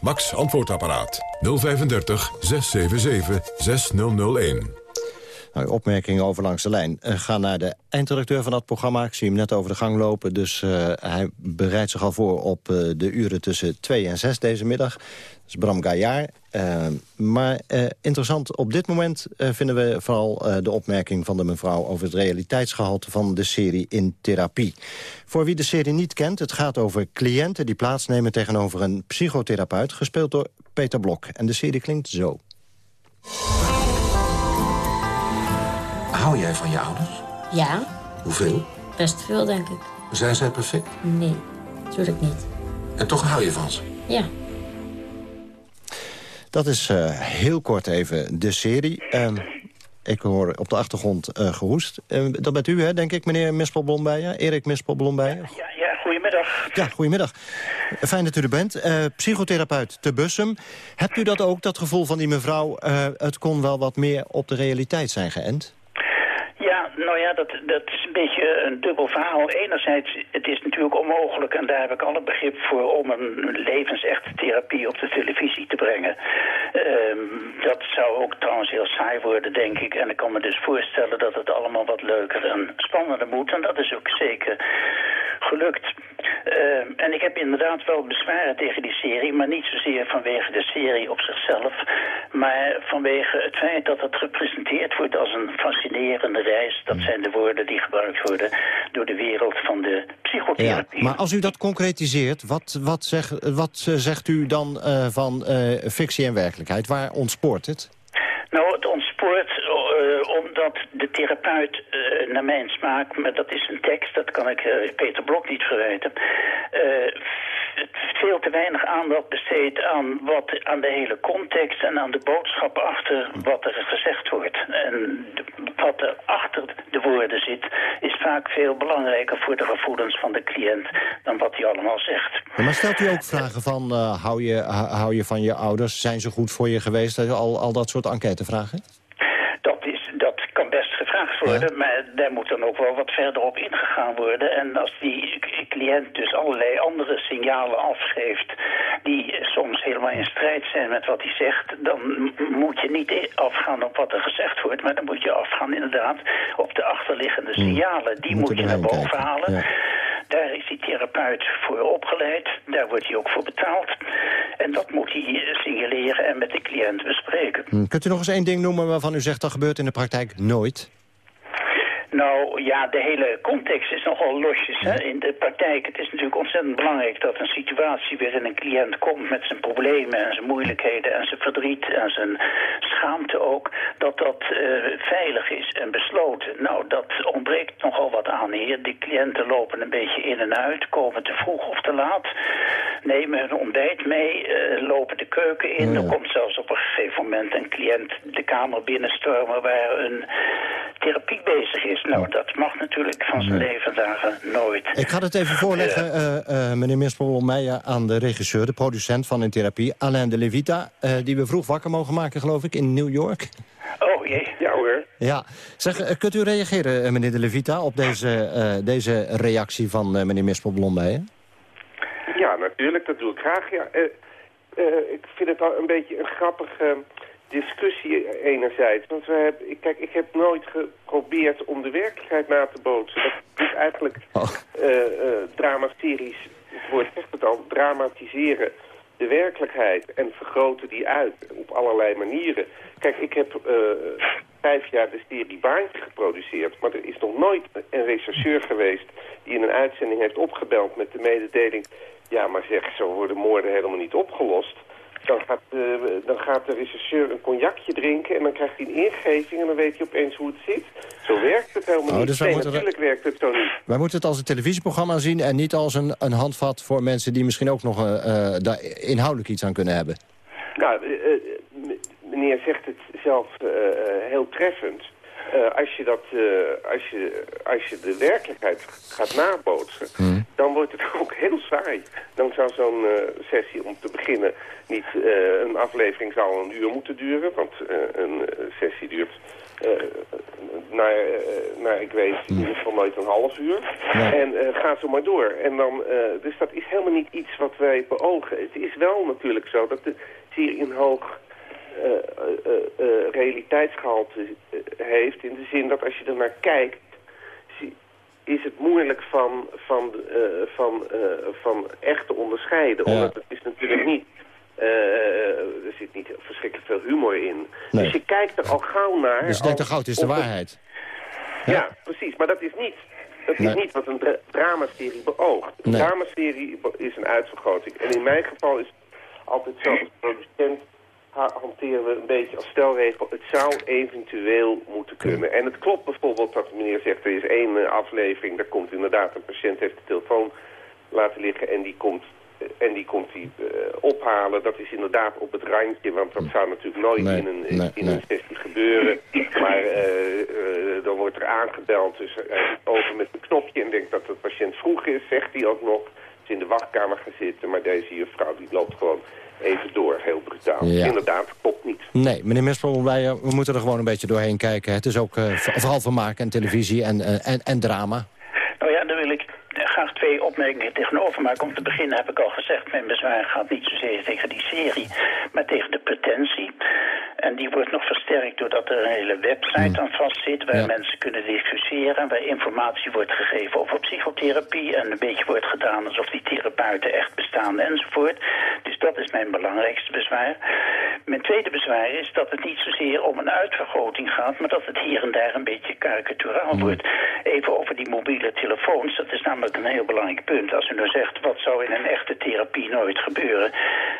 Max Antwoordapparaat 035 677 6001. Nou, opmerkingen over langs de lijn. Uh, ga naar de eindredacteur van dat programma. Ik zie hem net over de gang lopen, dus uh, hij bereidt zich al voor op uh, de uren tussen 2 en 6 deze middag. Dat is Bram Gaillard. maar interessant, op dit moment vinden we vooral de opmerking van de mevrouw... over het realiteitsgehalte van de serie In Therapie. Voor wie de serie niet kent, het gaat over cliënten... die plaatsnemen tegenover een psychotherapeut, gespeeld door Peter Blok. En de serie klinkt zo. Hou jij van je ouders? Ja. Hoeveel? Best veel, denk ik. Zijn zij perfect? Nee, natuurlijk niet. En toch hou je van ze? Ja. Dat is uh, heel kort even de serie. Uh, ik hoor op de achtergrond uh, gehoest. dat bent u, hè, denk ik, meneer Mispel-Blombijen? Erik Mispel-Blombijen? Ja, ja, goedemiddag. Ja, goedemiddag. Fijn dat u er bent. psychotherapeut te Bussum. Hebt u dat ook, dat gevoel van die mevrouw... het kon wel wat meer op de realiteit zijn geënt? Ja, dat, dat is een beetje een dubbel verhaal. Enerzijds, het is natuurlijk onmogelijk, en daar heb ik alle begrip voor... om een levensechte therapie op de televisie te brengen. Um, dat zou ook trouwens heel saai worden, denk ik. En ik kan me dus voorstellen dat het allemaal wat leuker en spannender moet. En dat is ook zeker gelukt. Uh, en ik heb inderdaad wel bezwaren tegen die serie, maar niet zozeer vanwege de serie op zichzelf, maar vanwege het feit dat het gepresenteerd wordt als een fascinerende reis. Dat zijn de woorden die gebruikt worden door de wereld van de psychotherapie. Ja, maar als u dat concretiseert, wat, wat, zeg, wat uh, zegt u dan uh, van fictie en werkelijkheid? Waar ontspoort het? Nou, het ontspoort omdat de therapeut, uh, naar mijn smaak, maar dat is een tekst, dat kan ik uh, Peter Blok niet verwijten, veel te weinig aandacht besteedt aan, wat, aan de hele context en aan de boodschap achter wat er gezegd wordt. En wat er achter de woorden zit, is vaak veel belangrijker voor de gevoelens van de cliënt dan wat hij allemaal zegt. Maar stelt u ook vragen van, hou, je, hou je van je ouders, zijn ze goed voor je geweest, al, al dat soort enquêtevragen? Dat, is, dat kan worden, ja. maar daar moet dan ook wel wat verder op ingegaan worden. En als die cliënt dus allerlei andere signalen afgeeft die soms helemaal in strijd zijn met wat hij zegt, dan moet je niet afgaan op wat er gezegd wordt, maar dan moet je afgaan inderdaad op de achterliggende signalen. Die moet, moet je naar boven kijken. halen. Ja. Daar is die therapeut voor opgeleid. Daar wordt hij ook voor betaald. En dat moet hij signaleren en met de cliënt bespreken. Hm, Kunt u nog eens één ding noemen waarvan u zegt dat gebeurt in de praktijk nooit? Nou ja, de hele context is nogal losjes hè? in de praktijk. Het is natuurlijk ontzettend belangrijk dat een situatie waarin een cliënt komt met zijn problemen en zijn moeilijkheden en zijn verdriet en zijn schaamte ook, dat dat eh, veilig is en besloten. Nou, dat ontbreekt nogal wat aan hier. De cliënten lopen een beetje in en uit, komen te vroeg of te laat, nemen hun ontbijt mee, eh, lopen de keuken in. Er komt zelfs op een gegeven moment een cliënt de kamer binnenstormen waar een therapie bezig is. Nou, dat mag natuurlijk van zijn levensdagen nooit. Ik ga het even voorleggen, eh, eh, meneer Mispel Meijer, aan de regisseur, de producent van een therapie, Alain de Levita, eh, die we vroeg wakker mogen maken, geloof ik, in New York. Oh jee. Ja hoor. Ja, zeg, eh, kunt u reageren, eh, meneer de Levita, op deze, eh, deze reactie van eh, meneer Mispel Meijer? Ja, natuurlijk, dat doe ik graag. Ja, eh, eh, ik vind het al een beetje een grappige discussie enerzijds. Want we hebben, ik- kijk, ik heb nooit geprobeerd om de werkelijkheid na te bootsen. Dat is eigenlijk eh eh dramaseries, het woord zegt het al, dramatiseren de werkelijkheid en vergroten die uit op allerlei manieren. Kijk, ik heb eh, vijf jaar de serie Baantje geproduceerd, maar er is nog nooit een rechercheur geweest die in een uitzending heeft opgebeld met de mededeling, ja, maar zeg, zo worden moorden helemaal niet opgelost. Dan gaat, eh, dan gaat de rechercheur een cognacje drinken en dan krijgt hij een ingeving en dan weet hij opeens hoe het zit. Zo werkt het helemaal Oh, niet. dus nee, natuurlijk werkt het zo niet. Wij moeten het als een televisieprogramma zien en niet als een, een handvat voor mensen die misschien ook nog eh, eh, daar inhoudelijk iets aan kunnen hebben. Nou, eh, eh, meneer zegt het zelf eh, eh, heel treffend. Eh, als, je dat, eh, als, je, als je de werkelijkheid gaat nabootsen, dan wordt het ook heel saai. Dan zou zo'n eh, sessie om te beginnen niet een aflevering zou een uur moeten duren, want een sessie duurt eh, naar, naar, ik weet, in ieder geval nooit een half uur. En eh ga zo maar door. En dan, dus dat is helemaal niet iets wat wij beogen. Het is wel natuurlijk zo dat de serie een hoog realiteitsgehalte eh, heeft. In de zin dat als je er naar kijkt, is het moeilijk van, van, eh, van, eh, van echt te onderscheiden. Ja. Omdat het is natuurlijk niet... eh, er zit niet verschrikkelijk veel humor in. Nee. Dus je kijkt er al gauw naar. Dus ik denk, de als- goud is de waarheid. ja, precies. Maar dat is niet, dat is niet wat een dra dramaserie beoogt. Een Nee. dramaserie is een uitvergroting. En in mijn geval is het altijd zo. Als producent ha- hanteren we een beetje als stelregel. Het zou eventueel moeten kunnen. En het klopt bijvoorbeeld wat de meneer zegt. Er is één eh, aflevering. Daar komt inderdaad een patiënt heeft de telefoon laten liggen. En die komt... eh, En die komt die eh, ophalen. Dat is inderdaad op het randje. Want dat zou natuurlijk nooit Nee, in een, nee, in nee. een sessie gebeuren. Maar dan wordt er aangebeld. Dus over met een knopje en denkt dat de patiënt vroeg is. Zegt hij ook nog. Is in de wachtkamer gaan zitten. Maar deze juffrouw die loopt gewoon even door. Heel brutaal. Ja. Inderdaad, klopt niet. Nee, meneer Mispel Meijer, we moeten er gewoon een beetje doorheen kijken. Het is ook eh, v- vooral vermaak en televisie en, eh, en, en drama. Nou ja, daar wil ik graag twee opmerkingen tegenover maken. Om te beginnen heb ik al gezegd, mijn bezwaar gaat niet zozeer tegen die serie, maar tegen de pretentie. En die wordt nog versterkt doordat er een hele website aan vastzit... waar Ja. mensen kunnen discussiëren, waar informatie wordt gegeven over psychotherapie... en een beetje wordt gedaan alsof die therapeuten echt bestaan enzovoort. Dus dat is mijn belangrijkste bezwaar. Mijn tweede bezwaar is dat het niet zozeer om een uitvergroting gaat... maar dat het hier en daar een beetje karikaturaal wordt. Even over die mobiele telefoons, dat is namelijk een heel belangrijk punt. Als u nou zegt, wat zou in een echte therapie nooit gebeuren?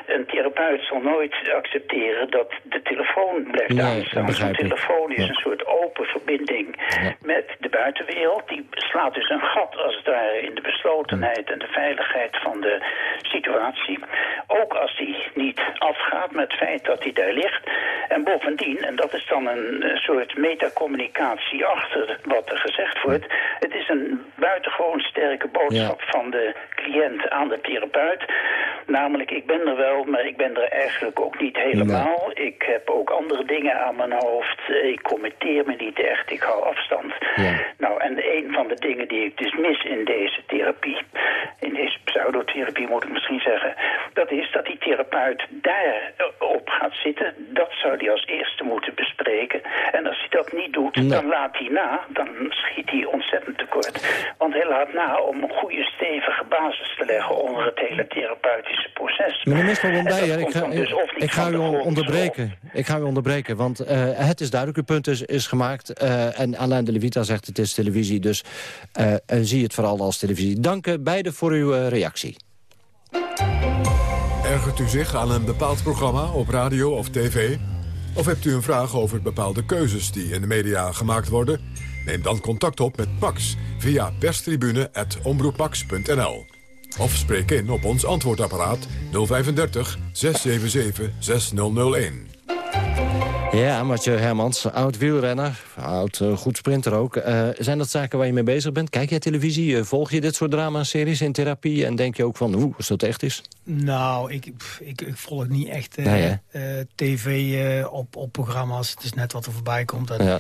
Een therapeut zal nooit accepteren dat de telefoon blijft Nee, aanstaan. Ik. telefoon is Ja. een soort open verbinding met de buitenwereld. Die slaat dus een gat als het ware in de beslotenheid en de veiligheid van de situatie. Ook als die niet afgaat met het feit dat hij daar ligt. En bovendien, en dat is dan een soort metacommunicatie achter wat er gezegd wordt. Het is een buitengewoon sterke boodschap van de cliënt aan de therapeut. Namelijk, ik ben er wel, maar ik ben er eigenlijk ook niet helemaal. Ik heb ook andere dingen aan mijn hoofd. Ik commenteer me niet echt, ik hou afstand. Nou, en een van de dingen die ik dus mis in deze therapie, in deze pseudotherapie moet ik misschien zeggen, dat is dat die therapeut daar gaat zitten. Dat zou hij als eerste moeten bespreken. En als hij dat niet doet, dan laat hij na. Dan schiet hij ontzettend tekort. Want hij laat na om een goede stevige basis te leggen onder het hele therapeutische proces. Meneer En dat Bijen, ik ga, dus ik ga u onderbreken. Ik ga u onderbreken, want eh, het is duidelijk, uw punt is, is gemaakt. eh, en Alain de Levita zegt het is televisie, dus eh, zie het vooral als televisie. Dank beiden voor uw reactie. Ergert u zich aan een bepaald programma op radio of tv? Of hebt u een vraag over bepaalde keuzes die in de media gemaakt worden? Neem dan contact op met Max via perstribune.omroepmax.nl. Of spreek in op ons antwoordapparaat 035 677 6001. Ja, Mathieu Hermans, oud wielrenner, oud eh, goed sprinter ook. Eh, zijn dat zaken waar je mee bezig bent? Kijk jij televisie? Eh, volg je dit soort drama-series in therapie? En denk je ook van, hoe, als dat echt is? Nou, ik, pff, ik, ik volg niet echt Nee, tv op, op programma's. Het is net wat er voorbij komt. En Ja.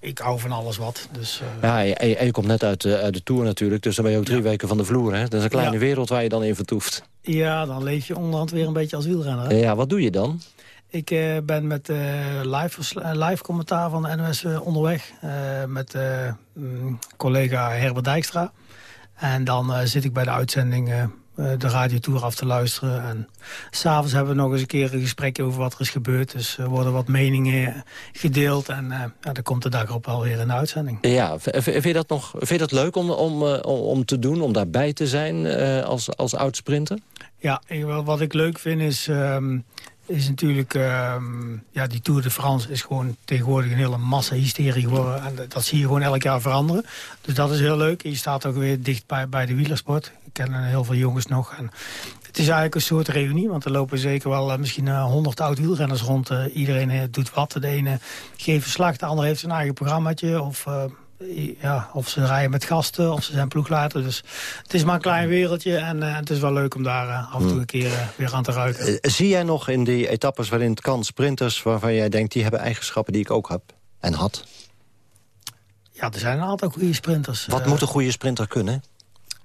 Ik hou van alles wat. Dus, Ja, en je, en je komt net uit, de- uit de Tour natuurlijk, dus dan ben je ook drie weken van de vloer. Hè? Dat is een kleine Ja. wereld waar je dan in vertoeft. ja, dan leef je onderhand weer een beetje als wielrenner. hè? Ja, wat doe je dan? Ik eh, ben met eh, live, eh, live commentaar van de NOS onderweg. met mm, collega Herbert Dijkstra. En dan zit ik bij de uitzending de radiotour af te luisteren. En s'avonds hebben we nog eens een keer een gesprek over wat er is gebeurd. Dus er worden wat meningen gedeeld. En eh, ja, dan komt de dag erop wel weer in de uitzending. Ja, vind je dat, nog, vind je dat leuk om, om, om, te doen, om daarbij te zijn als, als oud sprinter? Ja, wat ik leuk vind is, ehm, is natuurlijk... ehm, ja, die Tour de France is gewoon tegenwoordig een hele massa-hysterie geworden. En dat- zie je gewoon elk jaar veranderen. Dus dat is heel leuk. Je staat ook weer dicht bij, bij de wielersport. Ik ken heel veel jongens nog. En het is eigenlijk een soort reunie. Want er lopen zeker wel eh, misschien eh, honderd oud wielrenners rond. Eh, iedereen doet wat. De ene geeft verslag, de ander heeft zijn eigen programmaatje. Of... ja, of ze rijden met gasten, of ze zijn ploegleider. Dus het is maar een klein wereldje en eh, het is wel leuk om daar eh, af en toe een keer eh, weer aan te ruiken. Zie jij nog in die etappes waarin het kan sprinters... waarvan jij denkt, die hebben eigenschappen die ik ook heb en had? Ja, er zijn een aantal goede sprinters. Wat moet een goede sprinter kunnen?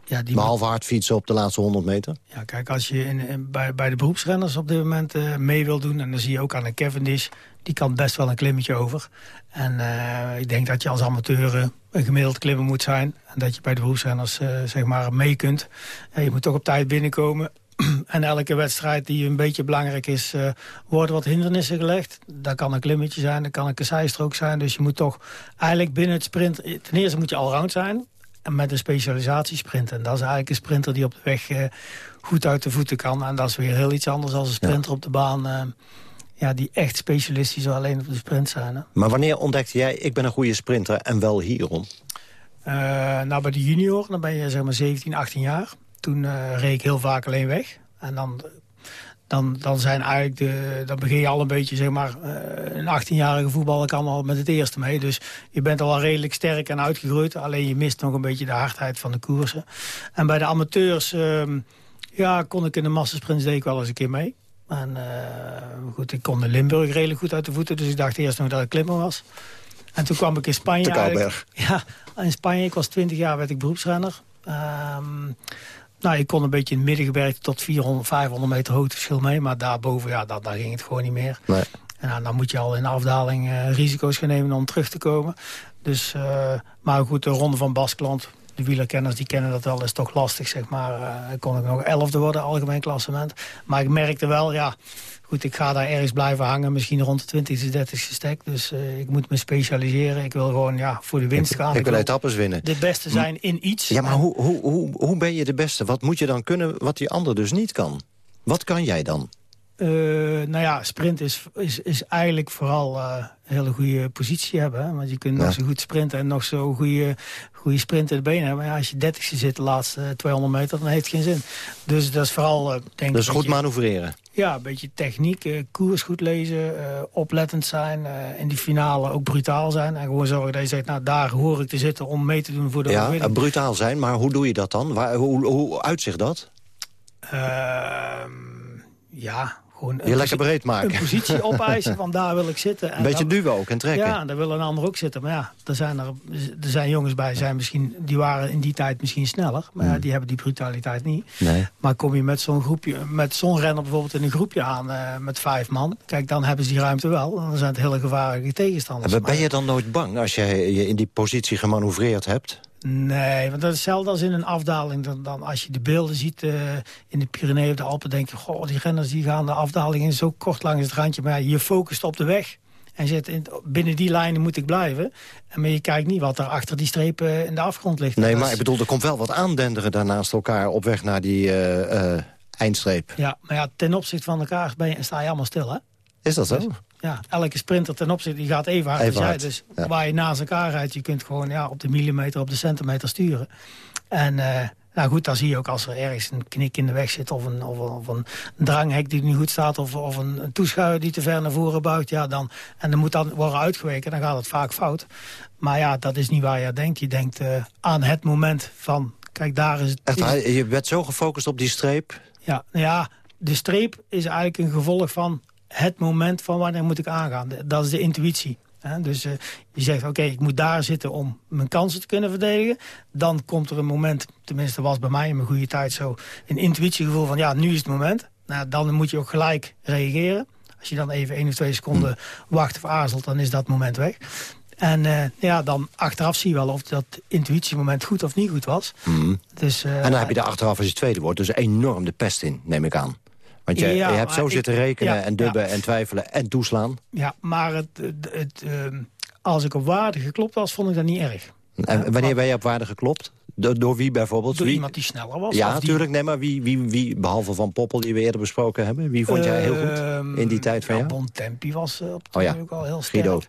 Ja, die Behalve hard fietsen op de laatste 100 meter? Ja, kijk, als je in, in- bij, bij de beroepsrenners op dit moment eh, mee wil doen... en dan zie je ook aan de Cavendish, die kan best wel een klimmetje over. En eh, ik denk dat je als amateur eh, een gemiddeld klimmer moet zijn... en dat je bij de beroepsrenners zeg maar mee kunt. En je moet toch op tijd binnenkomen... En elke wedstrijd die een beetje belangrijk is, worden wat hindernissen gelegd. Dat kan een klimmetje zijn, dat kan een kasseistrook zijn. Dus je moet toch eigenlijk binnen het sprint... Ten eerste moet je allround zijn met een specialisatiesprint. En dat is eigenlijk een sprinter die op de weg eh, goed uit de voeten kan. En dat is weer heel iets anders dan een sprinter op de baan... eh, ja, die echt specialistisch alleen op de sprint zijn. Hè. Maar wanneer ontdekte jij, ik ben een goede sprinter en wel hierom? Eh, nou, bij de junior, dan ben je zeg maar 17, 18 jaar. Toen reed ik heel vaak alleen weg. En dan, dan, dan, zijn eigenlijk de, dan begin je al een beetje, zeg maar... eh, een 18-jarige voetballer kan al met het eerste mee. Dus je bent al wel redelijk sterk en uitgegroeid. Alleen je mist nog een beetje de hardheid van de koersen. En bij de amateurs, ehm, ja, kon ik in de massasprints deed ik wel eens een keer mee. En eh, goed, ik kon de Limburg redelijk goed uit de voeten. Dus ik dacht eerst nog dat ik klimmer was. En toen kwam ik in Spanje. Ja, in Spanje. Ik was 20 jaar, werd ik beroepsrenner. Ehm, nou, ik kon een beetje in het midden gewerkt tot 400, 500 meter hoogteverschil mee. Maar daarboven, ja, daar, daar ging het gewoon niet meer. Nee. En nou, dan moet je al in afdaling eh, risico's gaan nemen om terug te komen. Dus, eh, maar goed, de ronde van Baskeland, de wielerkenners die kennen dat wel, is toch lastig, zeg maar. Eh, kon ik nog elfde worden, algemeen klassement. Maar ik merkte wel, ja, goed, ik ga daar ergens blijven hangen. Misschien rond de 20e, 30e stek. Dus eh, ik moet me specialiseren. Ik wil gewoon, ja, voor de winst gaan. ik wil wil etappes winnen. De beste zijn in iets. Ja, maar hoe, hoe, hoe, hoe ben je de beste? Wat moet je dan kunnen wat die ander dus niet kan? Wat kan jij dan? Eh, nou ja, sprint is, is, is eigenlijk vooral eh, een hele goede positie hebben. Hè? Want je kunt Ja. nog zo goed sprinten en nog zo goede, goede sprint in de benen hebben. Maar ja, als je dertigste zit de laatste eh, 200 meter, dan heeft het geen zin. Dus dat is vooral, eh, denk. Dus goed manoeuvreren. Ja, een beetje techniek, eh, koers goed lezen, eh, oplettend zijn. eh, in die finale ook brutaal zijn. En gewoon zorgen dat je zegt, nou daar hoor ik te zitten om mee te doen voor de Ja, eh, brutaal zijn, maar hoe doe je dat dan? Waar, hoe, hoe uitzicht dat? Ehm, ja, gewoon Je lekker breed maken. Een positie opeisen, van daar wil ik zitten. En Een beetje duwen ook en trekken. Ja, daar wil een ander ook zitten. Maar ja, er zijn, er, er zijn jongens bij, zijn misschien, die waren in die tijd misschien sneller. Maar ja, die hebben die brutaliteit niet. Nee. Maar kom je met zo'n groepje, met zo'n renner bijvoorbeeld in een groepje aan eh, met vijf man. Kijk, dan hebben ze die ruimte wel. Dan zijn het hele gevaarlijke tegenstanders. En ben je dan nooit bang als je je in die positie gemanoeuvreerd hebt? Nee, want dat is hetzelfde als in een afdaling. Dan, dan als je de beelden ziet eh, in de Pyreneeën of de Alpen... denk je, goh, die renners die gaan de afdaling in zo kort langs het randje. Maar ja, je focust op de weg. En zegt, in, binnen die lijnen moet ik blijven. En maar je kijkt niet wat er achter die strepen in de afgrond ligt. Nee, maar is- ik bedoel, er komt wel wat aandenderen daar naast elkaar... op weg naar die eh, eh, eindstreep. Ja, maar ja, ten opzichte van elkaar ben je, sta je allemaal stil, hè? Is dat zo? Ja, elke sprinter ten opzichte, die gaat even hard Even als jij. Dus ja. waar je naast elkaar rijdt, je kunt gewoon ja, op de millimeter, op de centimeter sturen. En nou goed, dan zie je ook als er ergens een knik in de weg zit... of een, of een, of een dranghek die niet goed staat... of, of een, een toeschouwer die te ver naar voren buigt... Ja, dan, en dan moet dan worden uitgeweken, dan gaat het vaak fout. Maar ja, dat is niet waar je denkt. Je denkt eh, aan het moment van... Kijk, daar is het... Echt, is- je bent zo gefocust op die streep. ja, nou ja, de streep is eigenlijk een gevolg van het moment van wanneer moet ik aangaan. Dat is de intuïtie. hè. Dus eh, je zegt, oké, ik moet daar zitten om mijn kansen te kunnen verdedigen. Dan komt er een moment, tenminste was bij mij in mijn goede tijd zo... een intuïtiegevoel van, ja, nu is het moment. Nou, dan moet je ook gelijk reageren. Als je dan even één of twee seconden wacht of aarzelt, dan is dat moment weg. En eh, ja, dan achteraf zie je wel of dat intuïtiemoment goed of niet goed was. Dus, eh, en dan heb je daar achteraf als je tweede wordt dus enorm de pest in, neem ik aan. Want je, Ja, je hebt zo ik- zitten rekenen ja, en dubben en twijfelen en toeslaan. Ja, maar het, het, het, ehm, als ik op waarde geklopt was, vond ik dat niet erg. En wanneer ben je op waarde geklopt? Door, door wie bijvoorbeeld? Door wie? iemand die sneller was. Ja, of die- natuurlijk. Nee, maar wie, wie, wie, behalve Van Poppel, die we eerder besproken hebben... wie vond jij heel goed Ehm, in die tijd van ja, jou? Bon Tempi was eh, op Oh ja, natuurlijk al heel sterk. Guido.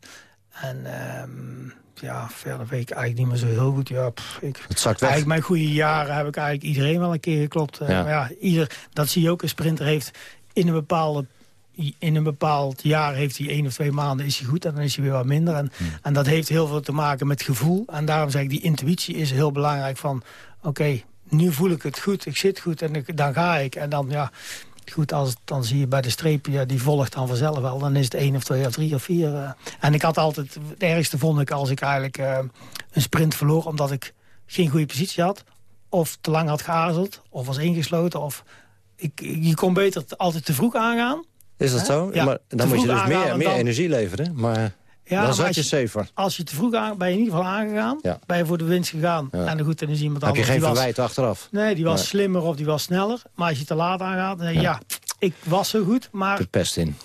En ehm, ja, verder weet ik eigenlijk niet meer zo heel goed. Ja, pff, ik, Het zakt weg. Eigenlijk mijn goede jaren heb ik eigenlijk iedereen wel een keer geklopt. Eh, Ja. Maar ja, ieder, dat zie je ook. Een sprinter heeft in een bepaalde in een bepaald jaar heeft hij één of twee maanden is hij goed en dan is hij weer wat minder. En, Hmm. en dat heeft heel veel te maken met gevoel. En daarom zeg ik, die intuïtie is heel belangrijk van... oké, nu voel ik het goed, ik zit goed en ik, dan ga ik. En dan, ja, goed, als, dan zie je bij de streep, ja, die volgt dan vanzelf wel. Dan is het één of twee of drie of vier. eh. En ik had altijd, het ergste vond ik als ik eigenlijk eh, een sprint verloor... omdat ik geen goede positie had, of te lang had geaarzeld, of was ingesloten... of ik, je kon beter altijd te vroeg aangaan. Is dat Hè? zo? Ja, maar dan moet je dus meer, en meer dan- energie leveren. Maar Ja, dan zat als je safer. Als je te vroeg aan, ben je in ieder geval aangegaan. Ja. Ben je voor de winst gegaan. Ja. En dan goed, dan is iemand Heb je anders. geen was- verwijt achteraf? Nee, die was Nee. slimmer of die was sneller. Maar als je te laat aangaat, dan denk je, ja. ik was zo goed, maar De pest in.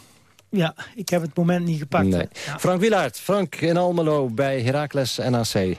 ja, ik heb het moment niet gepakt. Nee. Frank Wielaert, Frank in Almelo bij Heracles NAC.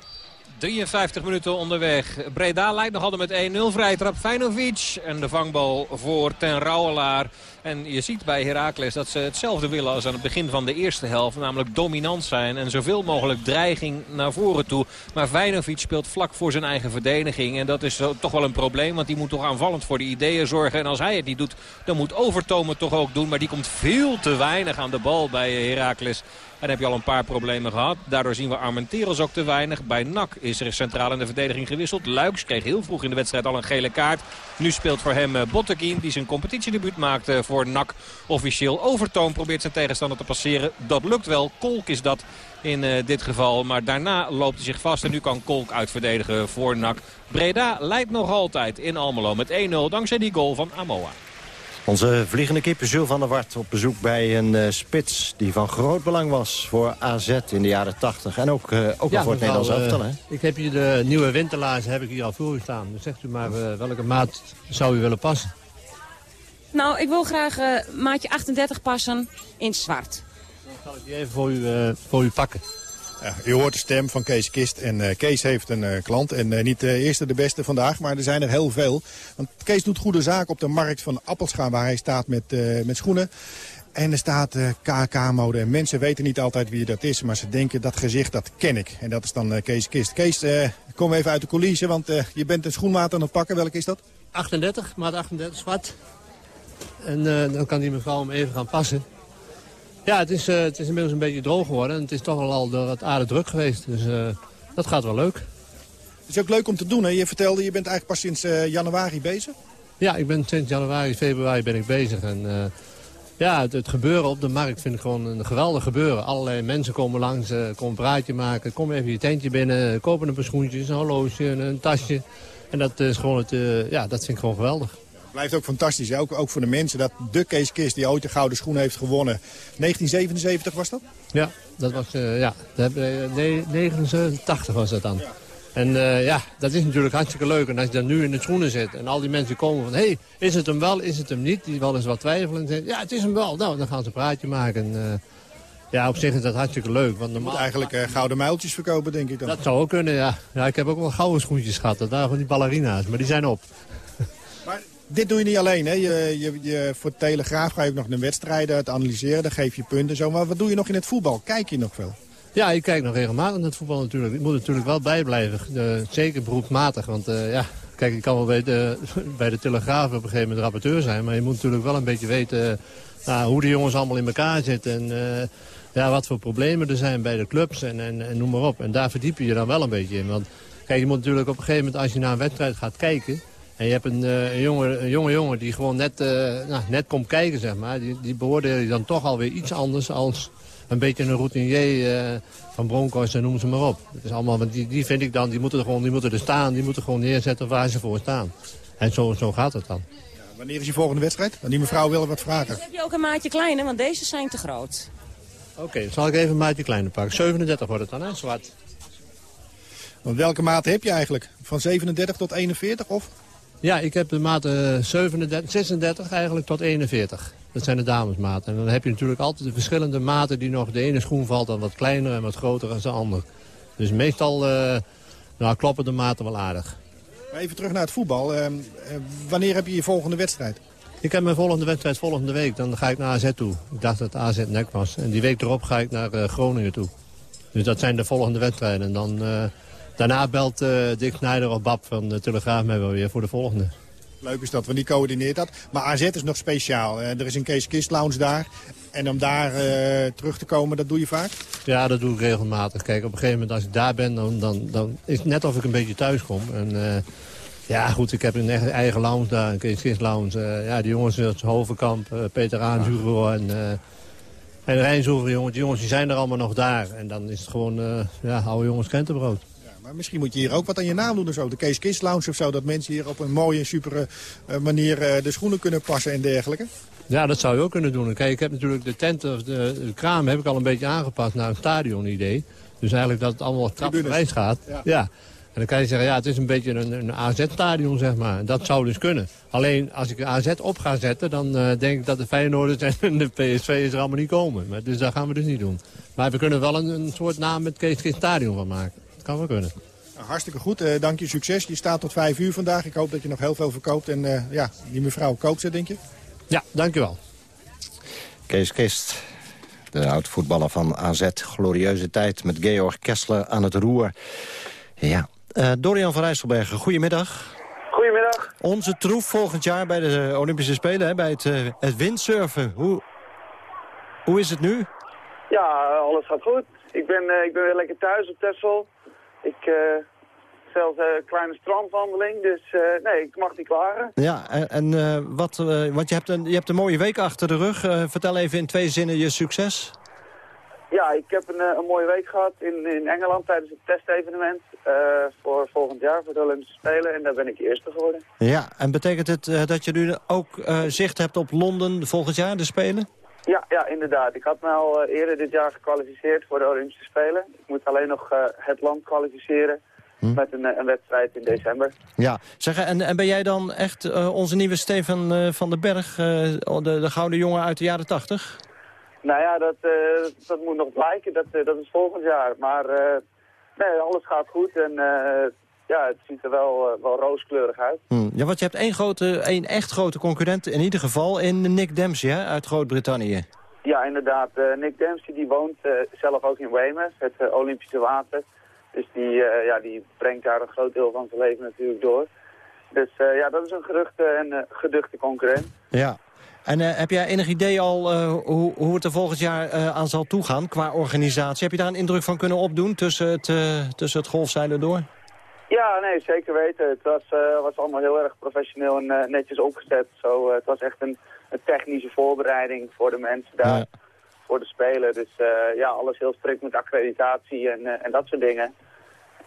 53 minuten onderweg. Breda leidt nog altijd met 1-0. Vrije trap Feinovic. En de vangbal voor Ten Rouwelaar. En je ziet bij Heracles dat ze hetzelfde willen als aan het begin van de eerste helft. Namelijk dominant zijn en zoveel mogelijk dreiging naar voren toe. Maar Feinovic speelt vlak voor zijn eigen verdediging. En dat is toch wel een probleem. Want die moet toch aanvallend voor de ideeën zorgen. En als hij het niet doet, dan moet Overtoom het toch ook doen. Maar die komt veel te weinig aan de bal bij Heracles. En heb je al een paar problemen gehad. Daardoor zien we Armenteros ook te weinig. Bij NAC is er centraal in de verdediging gewisseld. Luiks kreeg heel vroeg in de wedstrijd al een gele kaart. Nu speelt voor hem eh, Botteguin die zijn competitiedebuut maakte voor NAC. Officieel Overtoom probeert zijn tegenstander te passeren. Dat lukt wel. Kolk is dat in eh, dit geval. Maar daarna loopt hij zich vast en nu kan Kolk uitverdedigen voor NAC. Breda leidt nog altijd in Almelo met 1-0 dankzij die goal van Amoa. Onze vliegende kip Jules van der Wart op bezoek bij een eh, spits... die van groot belang was voor AZ in de jaren 80. En ook, eh, ook wel voor het Nederlands eh, elftal, hè? Ik heb hier de nieuwe winterlaarzen heb ik hier al voor staan. Dus zegt u maar welke maat zou u willen passen? Nou, ik wil graag maatje 38 passen in zwart. Zal ik die even voor u, voor u pakken? Ja, u hoort de stem van Kees Kist. En eh, Kees heeft een eh, klant. En eh, niet de eerste de beste vandaag, maar er zijn er heel veel. Want Kees doet goede zaak op de markt van Appelscha, waar hij staat met, met schoenen. En er staat eh KK-mode. En mensen weten niet altijd wie dat is, maar ze denken dat gezicht, dat ken ik. En dat is dan Kees Kist. Kees, kom even uit de coulissen, want je bent een schoenmaat aan het pakken. Welke is dat? 38, maat 38 zwart. En dan kan die mevrouw hem even gaan passen. Ja, het is, eh, het is inmiddels een beetje droog geworden. En het is toch wel al door het aarde druk geweest. Dus eh, dat gaat wel leuk. Het is ook leuk om te doen. Hè? Je vertelde, je bent eigenlijk pas sinds eh, januari bezig. Ja, ik ben sinds januari, februari ben ik bezig. En Ja, het, het, gebeuren op de markt vind ik gewoon een geweldig gebeuren. Allerlei mensen komen langs, komen een praatje maken, komen even je tentje binnen, kopen een paar schoentjes, een horloge, een, een tasje. En dat is gewoon het, ja, dat vind ik gewoon geweldig. Blijft ook fantastisch, hè? Ook, ook voor de mensen. Dat de Kees Kist die ooit de gouden schoen heeft gewonnen. 1977 was dat? Ja, dat was, uh, ja, dat, nee, 89 was dat dan. Ja. En uh, ja, dat is natuurlijk hartstikke leuk. En als je dan nu in de schoenen zit en al die mensen komen van... hé, hey, is het hem wel, is het hem niet? Die wel eens wat twijfelen en ja, het is hem wel. Nou, dan gaan ze een praatje maken. En, uh, ja, op zich is dat hartstikke leuk. Want normaal... moet eigenlijk uh, gouden muiltjes verkopen, denk ik dan. Dat zou ook kunnen, ja. ja. Ik heb ook wel gouden schoentjes gehad. Dat waren van die ballerina's, maar die zijn op. Dit doe je niet alleen, hè? Je, je, je, voor de Telegraaf ga je ook nog naar wedstrijden, het analyseren, dan geef je punten zo. Maar wat doe je nog in het voetbal? Kijk je nog veel? Ja, ik kijk nog regelmatig naar het voetbal natuurlijk. Ik moet natuurlijk wel bijblijven. Uh, zeker beroepsmatig. Want uh, ja, kijk, ik kan wel bij de, bij de Telegraaf op een gegeven moment rapporteur zijn. Maar je moet natuurlijk wel een beetje weten uh, hoe de jongens allemaal in elkaar zitten. En ja, wat voor problemen er zijn bij de clubs en, en, en, noem maar op. En daar verdiep je je dan wel een beetje in. Want kijk, je moet natuurlijk op een gegeven moment als je naar een wedstrijd gaat kijken... En je hebt een, een, jonge, een jonge jongen die gewoon net, nou, net komt kijken, zeg maar. Die, die beoordeel je dan toch alweer iets anders als een beetje een routinier uh, van Bronkhorst en noem ze maar op. Het is allemaal, want die, die vind ik dan, die moeten, er gewoon, die moeten er staan, die moeten gewoon neerzetten waar ze voor staan. En zo, zo gaat het dan. Ja, wanneer is je volgende wedstrijd? Want die mevrouw wil wat vragen. heb je ook een maatje kleiner, want deze zijn te groot. Oké, okay, zal ik even een maatje kleiner pakken. 37 wordt het dan, hè, zwart. Want welke maat heb je eigenlijk? Van 37 tot 41 of? Ja, ik heb de maten 37, 36 eigenlijk tot 41. Dat zijn de damesmaten. En dan heb je natuurlijk altijd de verschillende maten die nog... De ene schoen valt dan wat kleiner en wat groter dan de ander. Dus meestal uh, nou, kloppen de maten wel aardig. Maar even terug naar het voetbal. Uh, uh, wanneer heb je je volgende wedstrijd? Ik heb mijn volgende wedstrijd volgende week. Dan ga ik naar AZ toe. Ik dacht dat AZ nek was. En die week erop ga ik naar Groningen toe. Dus dat zijn de volgende wedstrijden. En dan, daarna belt Dick Snijder of Bab van de Telegraaf mij wel weer voor de volgende. Leuk is dat, want die coördineert dat. Maar AZ is nog speciaal. er is een Kees Kist Lounge daar. En om daar uh, terug te komen, dat doe je vaak? Ja, dat doe ik regelmatig. Kijk, op een gegeven moment als ik daar ben, dan, dan, dan is het net of ik een beetje thuis kom. En, uh, ja, goed, ik heb een eigen lounge daar, een Kees Kist Lounge. Uh, ja, die jongens, zoals Hovenkamp, Peter Aanzuger en... En Rijnzoever, jongens, die jongens die zijn er allemaal nog daar. En dan is het gewoon, ja, oude jongens krentenbrood. Maar misschien moet je hier ook wat aan je naam doen. Zo. De Kees Kist Lounge of zo. Dat mensen hier op een mooie, super uh, manier uh, de schoenen kunnen passen en dergelijke. Ja, dat zou je ook kunnen doen. Kijk, ik heb natuurlijk de tent of de, de kraam heb ik al een beetje aangepast naar een stadion-idee. Dus eigenlijk dat het allemaal trappenwijs gaat. Ja. ja. En dan kan je zeggen, ja, het is een beetje een, een AZ-stadion, zeg maar. Dat zou dus kunnen. Alleen, als ik AZ op ga zetten, dan uh, denk ik dat de Feyenoorders en de PSV er allemaal niet komen. Maar, dus dat gaan we dus niet doen. Maar we kunnen wel een, een soort naam met Kees Stadion van maken kan wel kunnen. Nou, hartstikke goed. Uh, dank je, succes. Je staat tot vijf uur vandaag. Ik hoop dat je nog heel veel verkoopt. En uh, ja, die mevrouw koopt ze, denk je? Ja, dank je wel. Kees Kist, de oud-voetballer van AZ. Glorieuze tijd met Georg Kessler aan het roer. Ja, uh, Dorian van Rijsselbergen, goedemiddag. Goedemiddag. Onze troef volgend jaar bij de Olympische Spelen, hè, bij het, het windsurfen. Hoe, hoe is het nu? Ja, alles gaat goed. Ik ben, ik ben weer lekker thuis op Texel. Ik uh, zelfs een kleine strandwandeling, dus uh, nee, ik mag niet klagen. Ja, en, en uh, wat, want je hebt, een, je hebt een mooie week achter de rug. vertel even in twee zinnen je succes. Ja, ik heb een, een mooie week gehad in, in Engeland tijdens het testevenement voor volgend jaar, voor de Olympische Spelen. En daar ben ik eerste geworden. Ja, en betekent het dat je nu ook zicht hebt op Londen volgend jaar, de Spelen? Ja, ja, inderdaad. Ik had me al uh, eerder dit jaar gekwalificeerd voor de Olympische Spelen. Ik moet alleen nog uh, het land kwalificeren hm. met een, een, wedstrijd in december. Ja, zeg, en, en ben jij dan echt uh, onze nieuwe Steven van den Berg, de, de, gouden jongen uit de jaren tachtig? Nou ja, dat, dat moet nog blijken. Dat, dat is volgend jaar. Maar nee, alles gaat goed en ja, het ziet er wel, uh, wel rooskleurig uit. Hmm. Ja, want je hebt één, grote, één echt grote concurrent, in ieder geval in Nick Dempsey hè, uit Groot-Brittannië. Ja, inderdaad. Uh, Nick Dempsey die woont uh, zelf ook in Weymouth, het Olympische water. Dus die, ja, die brengt daar een groot deel van zijn leven natuurlijk door. Dus ja, dat is een geruchte en geduchte concurrent. Ja. En heb jij enig idee al hoe, hoe het er volgend jaar aan zal toegaan qua organisatie? Heb je daar een indruk van kunnen opdoen tussen het, tussen het golfzeilen door? Ja, nee, zeker weten. Het was, eh, was allemaal heel erg professioneel en eh, netjes opgezet. Zo, eh, het was echt een, een technische voorbereiding voor de mensen daar, voor de speler. Dus ja, alles heel strikt met accreditatie en, en dat soort dingen.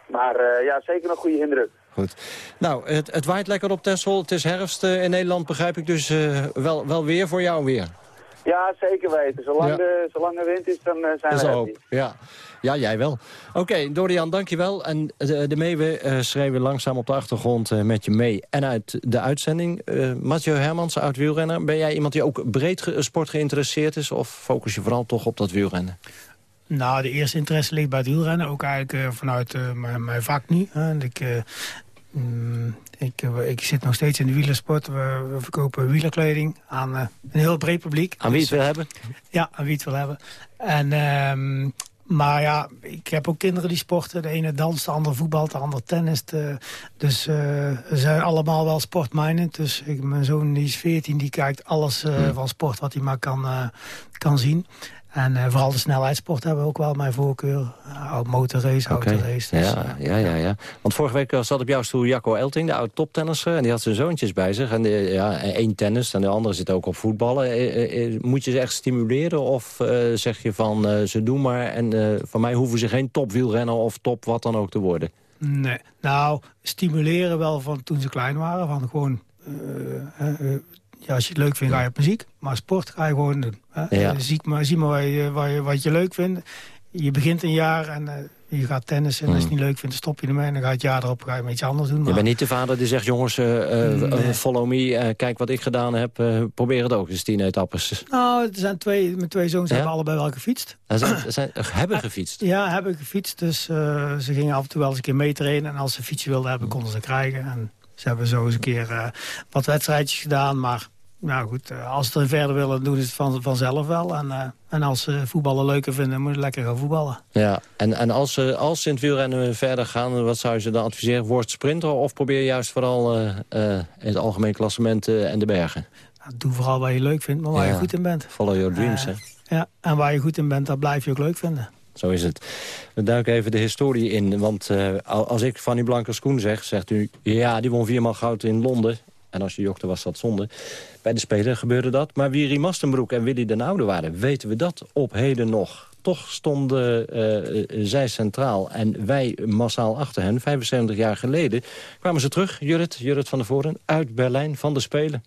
Maar ja, zeker een goede indruk. Goed. Nou, het, het waait lekker op Texel. Het is herfst in Nederland, begrijp ik. Dus wel, wel weer voor jou weer. Ja, zeker weten. Zolang, Ja. de, zolang er wind is, dan eh, zijn Dat is we happy. hoop. Ja. ja, jij wel. Oké, Dorian, dankjewel. En de, de meeuwen eh, schreeuwen langzaam op de achtergrond eh, met je mee. En uit de uitzending. Eh Mathieu Hermans, oud wielrenner. Ben jij iemand die ook breed ge- sport geïnteresseerd is? Of focus je vooral toch op dat wielrennen? Nou, de eerste interesse ligt bij het wielrennen. Ook eigenlijk eh, vanuit eh, mijn, mijn vak nu. Hè. En Ik, eh, ik, eh, ik zit nog steeds in de wielersport. We, we verkopen wielerkleding aan eh, een heel breed publiek. Aan wie het wil hebben? Ja, aan wie het wil hebben. En, ehm, maar ja, ik heb ook kinderen die sporten. De ene danst, de andere voetbalt, de andere tennist. eh, dus eh, ze zijn allemaal wel sportminded. Dus ik, mijn zoon die is 14, die kijkt alles Hmm. van sport wat hij maar kan, kan zien. En eh, vooral de snelheidssport hebben we ook wel mijn voorkeur. Uh, motorrace, Oké. autorace. Dus, ja, ja, ja, ja. Want vorige week eh, zat op jouw stoel Jacco Elting, de oud toptennisser. En die had zijn zoontjes bij zich. En de, ja, één tennis en de andere zit ook op voetballen. Eh, eh, eh, moet je ze echt stimuleren? Of eh, zeg je van eh, ze doen maar. En eh, van mij hoeven ze geen topwielrenner of top wat dan ook te worden. Nee, nou, stimuleren wel van toen ze klein waren. Van gewoon, eh, eh, eh, ja, als je het leuk vindt, ga je op muziek. Maar sport ga je gewoon doen. Hè? Ja. Eh, zie maar, zie maar, wat, je, wat, je, wat je leuk vindt. Je begint een jaar en eh, je gaat tennissen. En als je het niet leuk vindt, stop je ermee. En dan ga je het jaar erop ga je iets anders doen. Je bent niet de vader die zegt, jongens, eh, Nee. follow me. kijk wat ik gedaan heb. probeer het ook eens, tien etappes. Nou, er zijn twee, mijn twee zoons Ja? hebben allebei wel gefietst. Zijn, zijn, hebben gefietst. Ja, hebben gefietst. Dus ze gingen af en toe wel eens een keer meetrainen. En als ze een fietsje wilden hebben, konden ze krijgen. En ze hebben zo eens een keer wat wedstrijdjes gedaan. Maar nou goed, eh, als ze er verder willen doen, is het van, vanzelf wel. En, eh, en als ze voetballen leuker vinden, moeten ze lekker gaan voetballen. Ja, en, en als ze als ze in het wielrennen verder gaan, wat zou je ze dan adviseren? Word sprinter of probeer juist vooral eh, eh, in het algemeen klassement eh, en de bergen? Nou, doe vooral wat je leuk vindt, maar waar Ja. je goed in bent. Follow your dreams, Eh, hè? Ja, en waar je goed in bent, dat blijf je ook leuk vinden. Zo is het. We duiken even de historie in. Want eh, al- als ik Fanny Blankers-Koen zeg, zegt u... ja, die won viermaal goud in Londen. En als je jokte was dat zonde. Bij de Spelen gebeurde dat. Maar wie Rie Mastenbroek en Willy den Oude waren... weten we dat op heden nog. Toch stonden eh, eh, zij centraal en wij massaal achter hen. 75 jaar geleden kwamen ze terug, Jurrit, Jurrit van der Voren... uit Berlijn van de Spelen.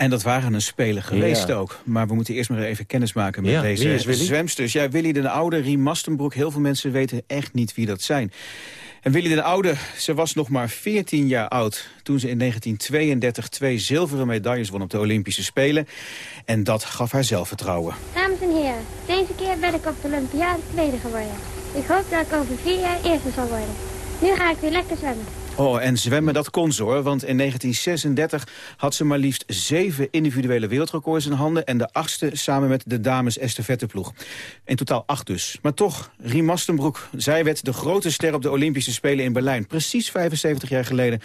En dat waren een speler geweest Ja. ook. Maar we moeten eerst maar even kennis maken met Ja, deze zwemsters. Ja, Willy den Oude, Riem Mastenbroek. Heel veel mensen weten echt niet wie dat zijn. En Willy den Oude, ze was nog maar 14 jaar oud... toen ze in 1932 twee zilveren medailles won op de Olympische Spelen. En dat gaf haar zelfvertrouwen. Dames en heren, deze keer ben ik op de Olympiade tweede geworden. Ik hoop dat ik over vier jaar eerste zal worden. Nu ga ik weer lekker zwemmen. Oh, en zwemmen, dat kon ze hoor. Want in 1936 had ze maar liefst zeven individuele wereldrecords in handen... en de achtste samen met de dames estafetteploeg. In totaal acht dus. Maar toch, Riem Mastenbroek, zij werd de grote ster op de Olympische Spelen in Berlijn. Precies 75 jaar geleden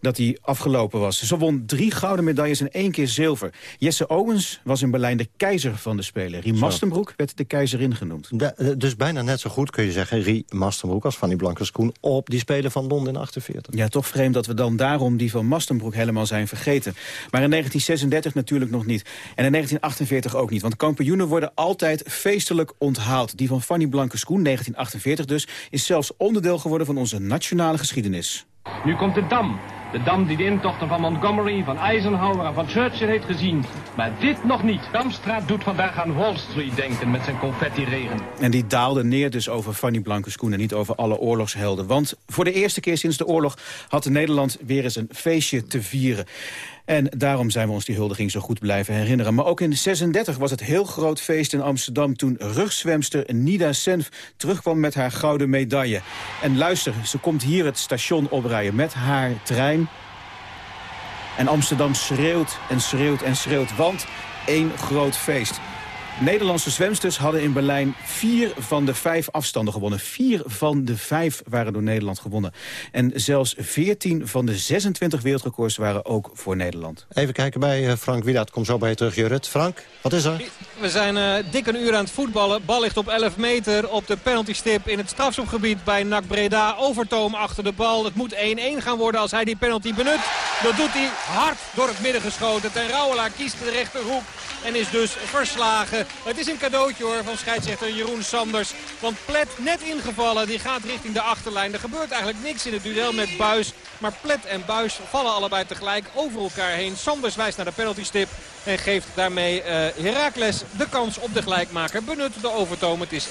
dat die afgelopen was. Ze won drie gouden medailles en één keer zilver. Jesse Owens was in Berlijn de keizer van de Spelen. Riem. Mastenbroek werd de keizerin genoemd. Eh, dus bijna net zo goed kun je zeggen... Rie Mastenbroek als Fanny Blankers-Koen... op die Spelen van Londen in 48. Ja, toch vreemd dat we dan daarom die van Mastenbroek helemaal zijn vergeten. Maar in 1936 natuurlijk nog niet. En in 1948 ook niet. Want kampioenen worden altijd feestelijk onthaald. Die van Fanny Blankers-Koen, 1948 dus... is zelfs onderdeel geworden van onze nationale geschiedenis. Nu komt de Dam. De Dam die de intochten van Montgomery, van Eisenhower en van Churchill heeft gezien. Maar dit nog niet. Damstraat doet vandaag aan Wall Street denken met zijn confetti-regen. En die daalde neer dus over Fanny Blankers-Koen... en niet over alle oorlogshelden. Want voor de eerste keer sinds de oorlog... had Nederland weer eens een feestje te vieren. En daarom zijn we ons die huldiging zo goed blijven herinneren. Maar ook in 36 was het heel groot feest in Amsterdam... toen rugzwemster Nida Senf terugkwam met haar gouden medaille. En luister, ze komt hier het station oprijden met haar trein. En Amsterdam schreeuwt en schreeuwt en schreeuwt, want één groot feest. Nederlandse zwemsters hadden in Berlijn vier van de vijf afstanden gewonnen. Vier van de vijf waren door Nederland gewonnen. En zelfs veertien van de 26 wereldrecords waren ook voor Nederland. Even kijken bij eh, Frank Wiedaert. Kom zo bij je terug, Jurrit. Frank, wat is er? We zijn uh, dik een uur aan het voetballen. Bal ligt op 11 meter op de penaltystip in het strafschopgebied bij NAC Breda. Overtoom achter de bal. Het moet 1-1 gaan worden als hij die penalty benut. Dat doet hij hard door het midden geschoten. Ten Rauwelaar kiest de rechterhoek en is dus verslagen. Het is een cadeautje hoor van scheidsrechter Jeroen Sanders. Want Plet net ingevallen, die gaat richting de achterlijn. Er gebeurt eigenlijk niks in het duel met Buis. Maar Plet en Buis vallen allebei tegelijk over elkaar heen. Sanders wijst naar de penaltystip en geeft daarmee uh, Heracles de kans op de gelijkmaker. Benut de overtoom. Het is 1-1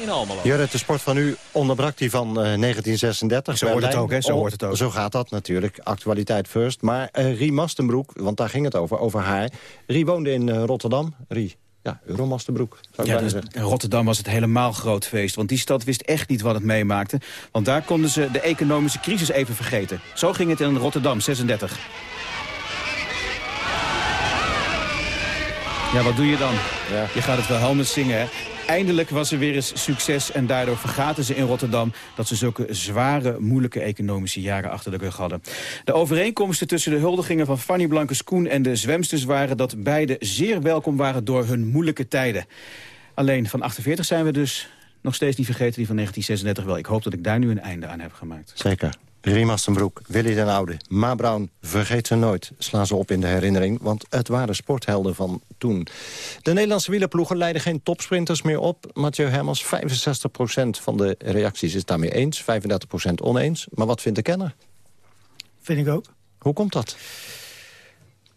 in Almelo. Jurrit, de sport van u onderbrak die van uh, 1936. Zo hoort het ook, hè? Zo, hoort het ook. Zo gaat dat natuurlijk. Actualiteit first. Maar uh, Rie Mastenbroek, want daar ging het over, over haar. Rie woonde in uh, Rotterdam. Rie, ja, Euromasterbroek. Zou ik ja, dus in Rotterdam was het helemaal groot feest. Want die stad wist echt niet wat het meemaakte. Want daar konden ze de economische crisis even vergeten. Zo ging het in Rotterdam, 36. Ja, wat doe je dan? Ja. Je gaat het wel helemaal zingen, hè? Eindelijk was er weer eens succes en daardoor vergaten ze in Rotterdam... dat ze zulke zware, moeilijke economische jaren achter de rug hadden. De overeenkomsten tussen de huldigingen van Fanny Blankes-Koen en de zwemsters waren... dat beide zeer welkom waren door hun moeilijke tijden. Alleen van 48 zijn we dus nog steeds niet vergeten die van 1936 wel. Ik hoop dat ik daar nu een einde aan heb gemaakt. Zeker. Riem Astenbroek, Willy den Oude, Ma Brown, vergeet ze nooit. Slaan ze op in de herinnering, want het waren sporthelden van toen. De Nederlandse wielerploegen leiden geen topsprinters meer op. Mathieu Hermans, 65% van de reacties is daarmee eens, 35% oneens. Maar wat vindt de kenner? Vind ik ook. Hoe komt dat?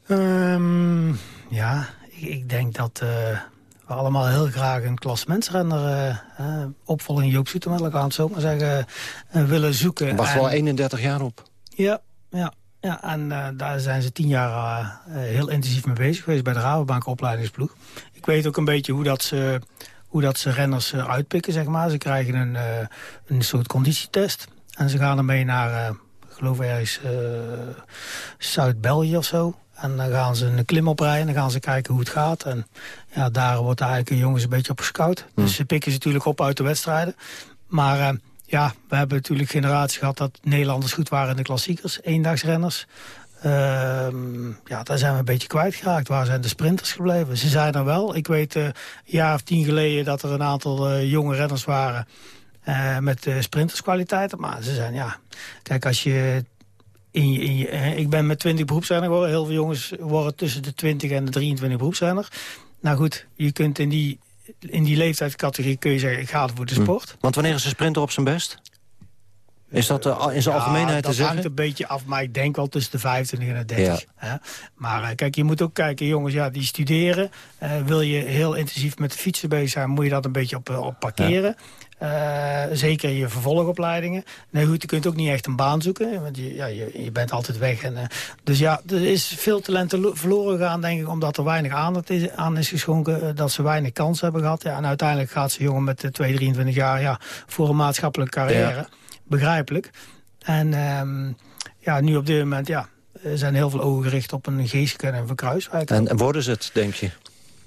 Um, ja, ik, ik, denk dat... Uh we allemaal heel graag een klassementsrenner uh, opvolging Joop Zoetemelk aan het zo maar zeggen, uh, willen zoeken. Wacht wel 31 jaar op. Ja, ja. Ja, en uh, daar zijn ze tien jaar heel intensief mee bezig geweest bij de Rabobank opleidingsploeg. Ik weet ook een beetje hoe dat ze, hoe dat ze renners uitpikken, zeg maar. Ze krijgen een, een soort conditietest. En ze gaan ermee naar, ik geloof ergens, Zuid-België of zo. En dan gaan ze een klim oprijden en dan gaan ze kijken hoe het gaat. En ja, daar wordt eigenlijk een jongens een beetje op gescout. Hm. Dus ze pikken ze natuurlijk op uit de wedstrijden. Maar uh, ja, we hebben natuurlijk generatie gehad dat Nederlanders goed waren in de klassiekers. Eendagsrenners. Uh, ja, daar zijn we een beetje kwijtgeraakt. Waar zijn de sprinters gebleven? Ze zijn er wel. Ik weet uh, een jaar of tien geleden dat er een aantal uh, jonge renners waren... Uh, met sprinterskwaliteiten. Maar ze zijn, ja... Kijk, als je in je, in je, ik ben met 20 beroepsrenner geworden. Heel veel jongens worden tussen de 20 en de 23 beroepsrenner. Nou goed, je kunt in die, in die leeftijdscategorie kun je zeggen, ik ga voor de sport. Hm. Want wanneer is een sprinter op zijn best? Is dat uh, in zijn ja, algemeenheid te zeggen? dat hangt een beetje af, maar ik denk wel tussen de 25 en de 30. Ja. Maar uh, kijk, je moet ook kijken, jongens, ja, die studeren. Uh, wil je heel intensief met de fietsen bezig zijn, moet je dat een beetje op, op parkeren. Ja. Zeker in je vervolgopleidingen. Nee, goed, je kunt ook niet echt een baan zoeken, want je, ja, je, je bent altijd weg. En, dus ja, er is veel talent verloren gegaan, denk ik, omdat er weinig aandacht is, aan is geschonken. dat ze weinig kans hebben gehad. Ja, en uiteindelijk gaat ze jongen met 2, 23 jaar ja, voor een maatschappelijke carrière. Ja begrijpelijk. En um, ja, nu op dit moment ja, er zijn heel veel ogen gericht op een Geesken en Verkruiswijk. En, en worden ze het, denk je?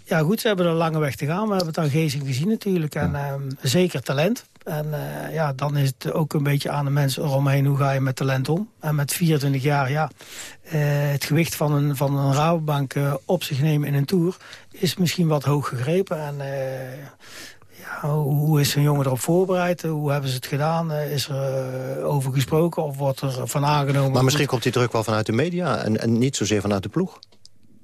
Ja goed, ze hebben een lange weg te gaan. We hebben het aan Geesink gezien natuurlijk. En ja. um, zeker talent. En uh, ja, dan is het ook een beetje aan de mensen eromheen. Hoe ga je met talent om? En met 24 jaar, ja. Uh, het gewicht van een, van een Rabobank uh, op zich nemen in een Tour... is misschien wat hoog gegrepen. En ja, hoe is een jongen erop voorbereid? Hoe hebben ze het gedaan? Is er over gesproken of wordt er van aangenomen? Maar misschien komt die druk wel vanuit de media en, en niet zozeer vanuit de ploeg.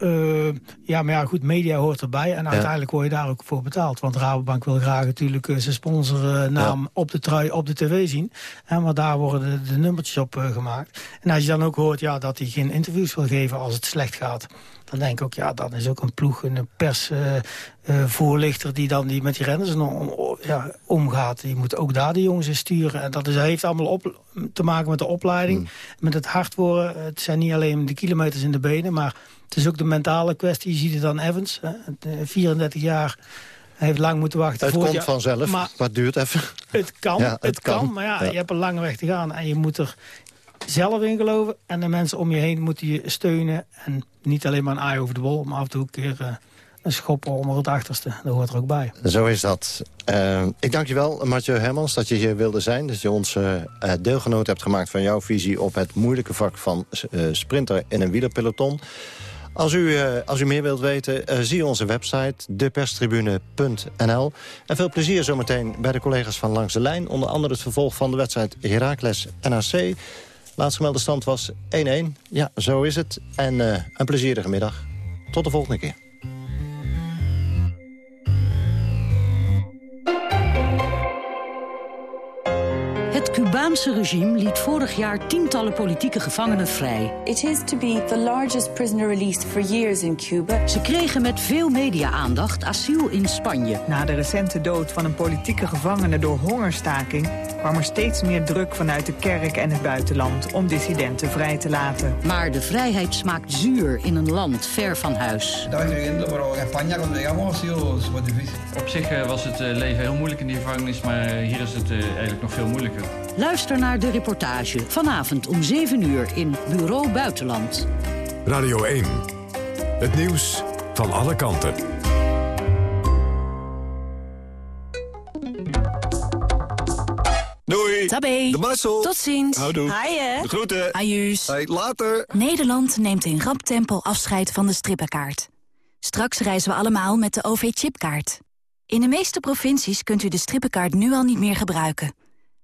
Uh, ja, maar ja, goed, media hoort erbij. En uiteindelijk word je daar ook voor betaald. Want Rabobank wil graag natuurlijk uh, zijn sponsornaam ja. op de trui op de tv zien. En maar daar worden de, de nummertjes op uh, gemaakt. En als je dan ook hoort ja, dat hij geen interviews wil geven als het slecht gaat... dan denk ik ook, ja, dan is ook een ploeg, een persvoorlichter... die dan die met die renners om, ja, omgaat. Die moet ook daar de jongens in sturen. En dat is, heeft allemaal op, te maken met de opleiding. Mm. Met het hard worden. Het zijn niet alleen de kilometers in de benen, maar... Het is ook de mentale kwestie. Je ziet het dan Evans, hè, 34 jaar, hij heeft lang moeten wachten. Het komt vanzelf, maar het duurt even. Het kan, ja, het, het kan, kan, maar ja, ja, je hebt een lange weg te gaan. En je moet er zelf in geloven. En de mensen om je heen moeten je steunen. En niet alleen maar een aai over de wol, maar af en toe een keer uh, een schop onder het achterste. Dat hoort er ook bij. Zo is dat. Uh, ik dank je wel, Mathieu Hermans, dat je hier wilde zijn. Dat je ons uh, deelgenoot hebt gemaakt van jouw visie... op het moeilijke vak van sprinter in een wielerpeloton. Als u, als u meer wilt weten, zie onze website deperstribune.nl. En veel plezier zometeen bij de collega's van Langs de Lijn. Onder andere het vervolg van de wedstrijd Heracles NAC. Laatst gemelde stand was 1-1. Ja, zo is het. En een plezierige middag. Tot de volgende keer. Het Cubaanse regime liet vorig jaar tientallen politieke gevangenen vrij. It is to be the largest prisoner released for years in Cuba. Ze kregen met veel media-aandacht asiel in Spanje. Na de recente dood van een politieke gevangene door hongerstaking kwam er steeds meer druk vanuit de kerk en het buitenland om dissidenten vrij te laten. Maar de vrijheid smaakt zuur in een land ver van huis. Op zich was het leven heel moeilijk in die gevangenis, maar hier is het eigenlijk nog veel moeilijker. Luister naar de reportage vanavond om 7 uur in Bureau Buitenland. Radio 1. Het nieuws van alle kanten. Doei. Tabé. De Marcel. Tot ziens. Houdoe. Haaien. De groeten. Ajuus. Hey, later. Nederland neemt in rap tempo afscheid van de strippenkaart. Straks reizen we allemaal met de OV-chipkaart. In de meeste provincies kunt u de strippenkaart nu al niet meer gebruiken.